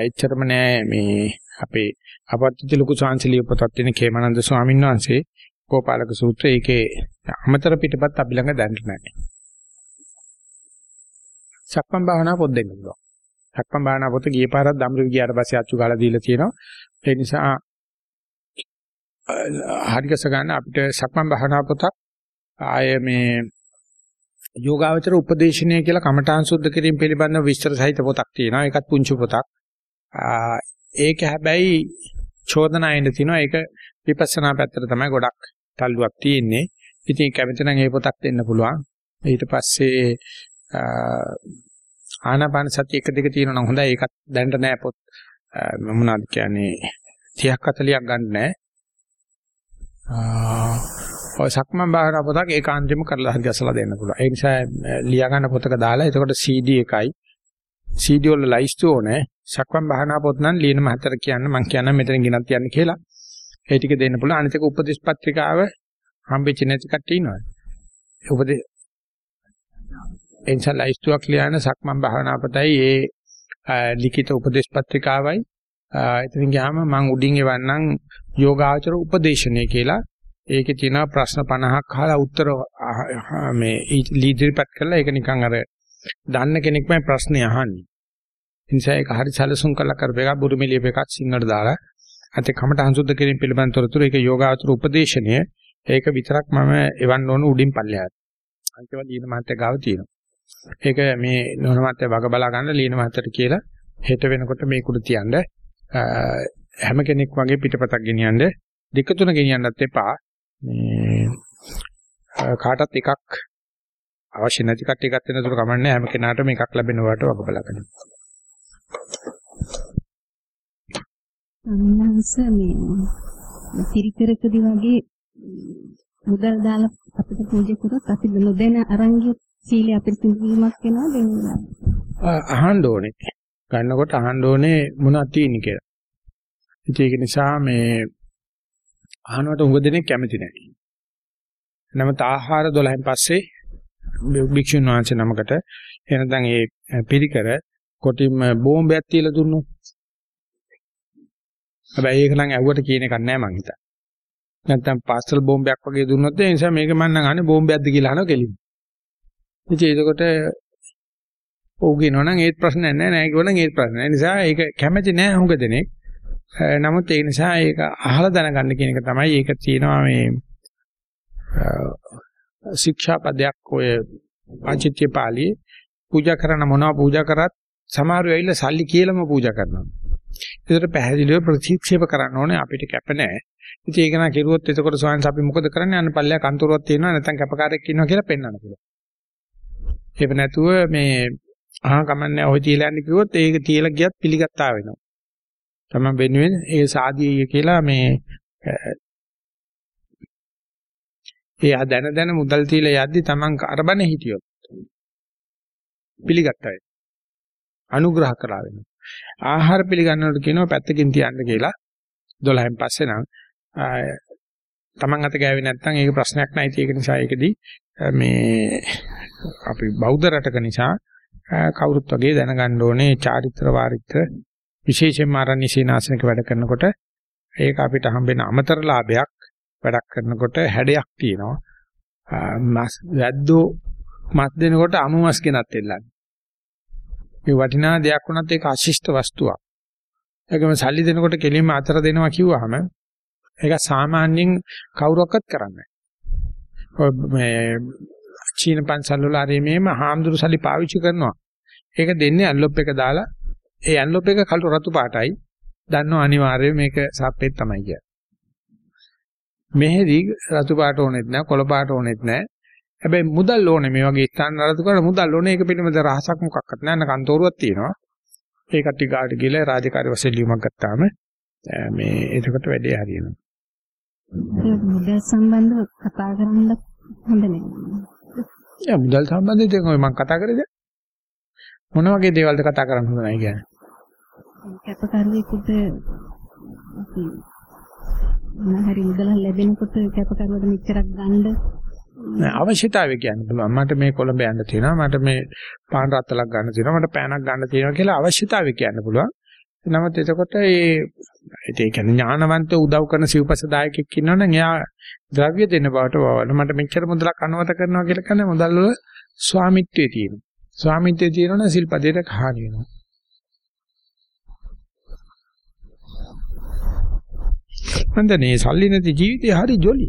එච්චරම නෑ මේ අපේ අපත්‍ත්‍ය ලොකු ශාන්සිලිය පොතක් තියෙන කේමනන්ද ස්වාමීන් වහන්සේ ගෝපාලක සූත්‍රය ඒකේ අමතර පිටපත් අපි ළඟ දැන්න නැහැ. සක්මන් භාවනා පොත් දෙන්න පුළුවන්. සක්මන් භාවනා පොත ගිය පාරක් ධම්රි ගියාට පස්සේ අච්චු ගාලා දීලා තියෙනවා. ඒ නිසා හරිගස ගන්න අපිට සක්මන් භාවනා පොතක් ආය මේ යෝගාවචර උපදේශනය කියලා කමඨාන් සුද්ධ කිරීම පිළිබඳව විස්තර සහිත පොතක් තියෙනවා. ඒකත් පුංචි පොතක්. ඒක හැබැයි චෝදනාවෙන් තියෙනවා. ඒක විපස්සනා පැත්තට තමයි ගොඩක් තල්ලුවක් තියෙන්නේ. ඉතින් කැමති නම් ඒ පොතක් දෙන්න පුළුවන්. ඊට පස්සේ ආනාපාන සතිය එක දෙක තියෙනවා නම් හොඳයි. ඒකත් දැනට නෑ පොත්. මොනවද කියන්නේ 30ක් 40ක් ගන්න නෑ. ඔය සක්මන් භාවනා පොතක් ඒකාන්තෙම කරලා හරි ගැසලා දෙන්න පුළුවන්. ඒ නිසා ලියා ගන්න පොතක දාලා එතකොට CD එකයි CD වල ලයිස්තු ඕනේ. සක්මන් භාවනා පොත් නම් ලියන මහතර කියන්න මම කියන්නම් මෙතන ගෙනත් යන්න කියලා. ඒ ටික දෙන්න පුළුවන්. අනිත් එක උපදේශ පත්‍රිකාව හම්බෙච්ච නැති කට්ටිය ඉන්නවා. උපදේ එන්සල් ලයිස්තුවක් ලියන සක්මන් භාවනා පොතයි ඒ ලිඛිත උපදේශ පත්‍රිකාවයි එතනින් ගියාම මම උඩින් එවන්නම් යෝගාචර උපදේශනය කියලා ඒකේ තියෙන ප්‍රශ්න 50ක් අහලා උත්තර මේ ඉදිරිපත් කළා ඒක නිකන් අර දන්න කෙනෙක්මයි ප්‍රශ්නේ අහන්නේ. ඒ නිසා ඒක හරි සැලසුම් කරලා කරපු එකක් බුරුමේ ලියපු එකක් සිංහලට දාලා අත කමට අංශුද්ධ කිරීම පිළිබඳ තොරතුරු ඒක යෝගාචර උපදේශනය ඒක විතරක් මම එවන්න ඕන උඩින් පල්ලෙහාට. අන්තිම ලියන මාත්‍ය ගාව තියෙනවා. ඒක මේ නෝන මාත්‍ය වග බලා ගන්න ලියන මාත්‍යට කියලා හෙට වෙනකොට මේකුඩ තියන්න හැම කෙනෙක් වගේ පිටපතක් ගෙනියන්න දෙක තුන ගෙනියන්නත් එපා මේ කාටත් එකක් අවශ්‍ය නැති කට්ටිය ගන්න නතුරු කමන්නේ හැම කෙනාටම එකක් ලැබෙන වට වග බලාගන්න. අන්නංශ මේ පිරිකරකදී වගේ මුදල් දාලා අපිට පූජා කරොත් අපි නොදැන අරංගිය සීලය අපිරිසිදු වීමක් වෙනවා දෙන්නා. අහන්න ඕනේ. ගන්නකොට අහන්න ඕනේ මොනවද තියෙන්නේ කියලා. ඒක නිසා මේ අහනවට උඟ දෙනෙක් කැමති නැහැ. නමුත් ආහාර 12න් පස්සේ භික්ෂුන් වහන්සේ නමකට එනදන් ඒ පිරිකර කොටින්ම බෝම්බයක් තියලා දුන්නොත්. හැබැයි ඒක නම් ඇව්වට කියන එකක් නෑ මං හිතා. නැත්තම් පාස්තල් බෝම්බයක් වගේ දුන්නොත් ඒ නිසා මේක මම නම් අහන්නේ බෝම්බයක්ද කියලා අහනවා කෙලින්. ඉතින් ඒකට ඔව් කියනවනම් ඒත් ප්‍රශ්නයක් නෑ නෑ කියනවනම් ඒත් ප්‍රශ්නයක් නෑ. ඒ නිසා ඒක කැමැති නෑ හුඟ දෙනෙක්. නමුත් ඒ නිසා ඒක අහලා දැනගන්න කියන එක තමයි ඒක තියෙනවා මේ ශික්ෂාපදයක් ඔය පංචිත්‍ය පාළියේ පූජා කරන මොනවා පූජා කරත් සමහරව ඇවිල්ලා සල්ලි කියලාම පූජා කරනවා. ඒකට පැහැදිලිව ප්‍රතික්ෂේප කරන්න ඕනේ අපිට කැප නැහැ. ඉතින් ඒක නා කෙරුවොත් එතකොට සෝයන්ස් අපි මොකද කරන්නේ? අන්න පල්ලෙයා කන්තරුවක් තියෙනවා නැත්නම් කැපකාරයෙක් ඉන්නවා කියලා පෙන්වන්න පුළුවන්. ඒක නැතුව මේ අහා කමන්නේ ඔය තියලා යන්න කිව්වොත් ඒක තියලා ගියත් පිළිගත්තා වෙනවා. තමයි වෙනුවෙන් ඒ සාදීය කියලා මේ ඒ දැන දැන මුදල් තියලා යද්දි Taman අරබනේ හිටියොත් පිළිගත්තා අනුග්‍රහ කරා වෙනවා. ආහාර පිළිගන්නවට කියනවා පැත්තකින් තියන්න කියලා 12න් පස්සේ නම් Taman අත ගෑවේ නැත්නම් ඒක ප්‍රශ්නයක් නයි. ඒක නිසා ඒකදී මේ අපි බෞද්ධ රටක නිසා කවුරුත් වගේ දැනගන්න ඕනේ චාරිත්‍ර වාරිත්‍ර විශේෂයෙන්ම ආරණ්‍ය සීනාසනක වැඩ කරනකොට ඒක අපිට හම්බෙන අමතර ලාභයක් වැඩක් කරනකොට හැඩයක් තියෙනවා. මස් වැද්දෝ මස් දෙනකොට අමු මස් ගෙනත් එල්ලන්නේ. මේ වටිනා දෙයක් වුණත් ඒක අශිෂ්ට වස්තුවක්. ඒකම සල්ලි දෙනකොට කෙලින්ම අතර දෙනවා කිව්වහම ඒක සාමාන්‍යයෙන් කවුරක්වත් කරන්නේ නැහැ. මේ චීන පන්සල් වල ආරේ මේම හාමුදුරු සල්ලි පාවිච්චි කරනවා. ඒක දෙන්නේ ඇන්ලොප් එක දාලා ඒ ඇන්ලොප් එක කළු රතු පාටයි. දන්නව අනිවාර්යයෙන් මේක සප්පෙත් තමයි කියන්නේ. මෙහෙදි රතු පාට ඕනෙත් නැහැ කොළ පාට ඕනෙත් නැහැ. හැබැයි මුදල් ඕනේ මේ වගේ ස්ථාන නරතු කරලා මුදල් ඕනේ ඒක පිළිබඳ රහසක් මොකක්වත් නැහැ. නේද කන්තෝරුවක් තියෙනවා. ඒ කට්ටිය ගාට ගිහලා රාජකාරී වශයෙන් ලියුමක් ගත්තාම මේ එතකොට වැඩේ හරියනවා. මුදල් සම්බන්ධව කතා කරන්න හොඳ නෑ. යා මුදල් සම්බන්ධයෙන් මම කතා කරේද? මොන වගේ දේවල්ද කතා කරන්න හොඳ නැහැ කියන්නේ? කැපකරුවෙකුට අපි මොනහරි මුදලක් ලැබෙනකොට කැපකරුවට මෙච්චරක් ගන්න නෑ අවශ්‍යතාවය කියන්න පුළුවන් මට මේ කොළඹ යන්න තියෙනවා මට මේ පාන් රත්තලක් ගන්න තියෙනවා මට පෑනක් ගන්න තියෙනවා කියලා අවශ්‍යතාවය කියන්න පුළුවන් නමුත් එතකොට ඒ ඒ කියන්නේ ඥානවන්ත උදව් කරන සිව්පසදායකෙක් ඉන්නවනම් එයා ද්‍රව්‍ය දෙන්න බවට වවන මට මෙච්චර මුදලක් අනුමත කරනවා කියලා කියන්නේ මුදල් වල ස්වාමිත්වයේ තියෙනවා. ස්වාමිත්වයේ තියෙනවනම් සිල්පදයට හානි වෙනවා. මන්දනේ සල්ලි නැති ජීවිතේ හරි ජොලි.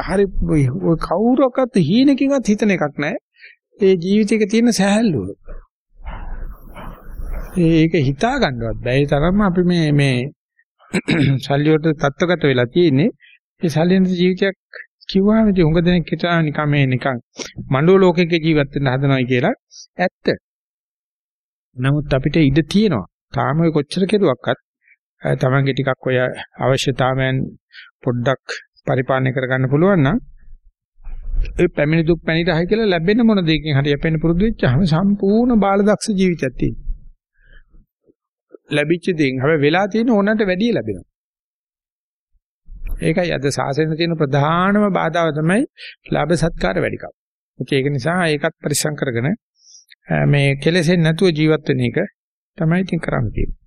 හරි ඔය කවුරක්වත් හීනකින්වත් හිතන එකක් නැහැ. ඒ ජීවිතේක තියෙන සැහැල්ලුව. ඒක හිතා ගන්නවත් බෑ. ඒ තරම්ම අපි මේ මේ සල්ලි වලට තත්ත්වගත වෙලා තියෙන්නේ. ඒ සල්ලි නැති ජීවිතයක් කිව්වම ඉතින් උඟ දෙනෙක් හිතා නිකන් මේ නිකන් මඬුව ලෝකයක ජීවත් වෙන්න හදනවා කියලා ඇත්ත. නමුත් අපිට ඉඩ තියෙනවා. තාම ඔය කොච්චර කෙරුවක්වත් තමන්ගේ ටිකක් ඔය අවශ්‍යතාවයන් පොඩ්ඩක් පරිපාලනය කරගන්න පුළුවන් නම් ඒ පැමිණි දුක් පැණිරහයි කියලා ලැබෙන මොන දෙයකින් හරි යැපෙන්න පුරුදු වෙච්චාම සම්පූර්ණ බාලදක්ෂ ජීවිතයක් තියෙනවා. ලැබිච්ච දේෙන් හැබැයි වෙලා තියෙන ඕනකට වැඩිය ලැබෙනවා. ඒකයි අද සාසනෙ තියෙන ප්‍රධානම බාධාව තමයි ලාභ සත්කාර වැඩිකම. ඒක නිසා ඒකත් පරිස්සම් කරගෙන මේ කෙලෙසෙන් නැතුව ජීවත් වෙන එක තමයි ඉතින් කරන්න තියෙන්නේ.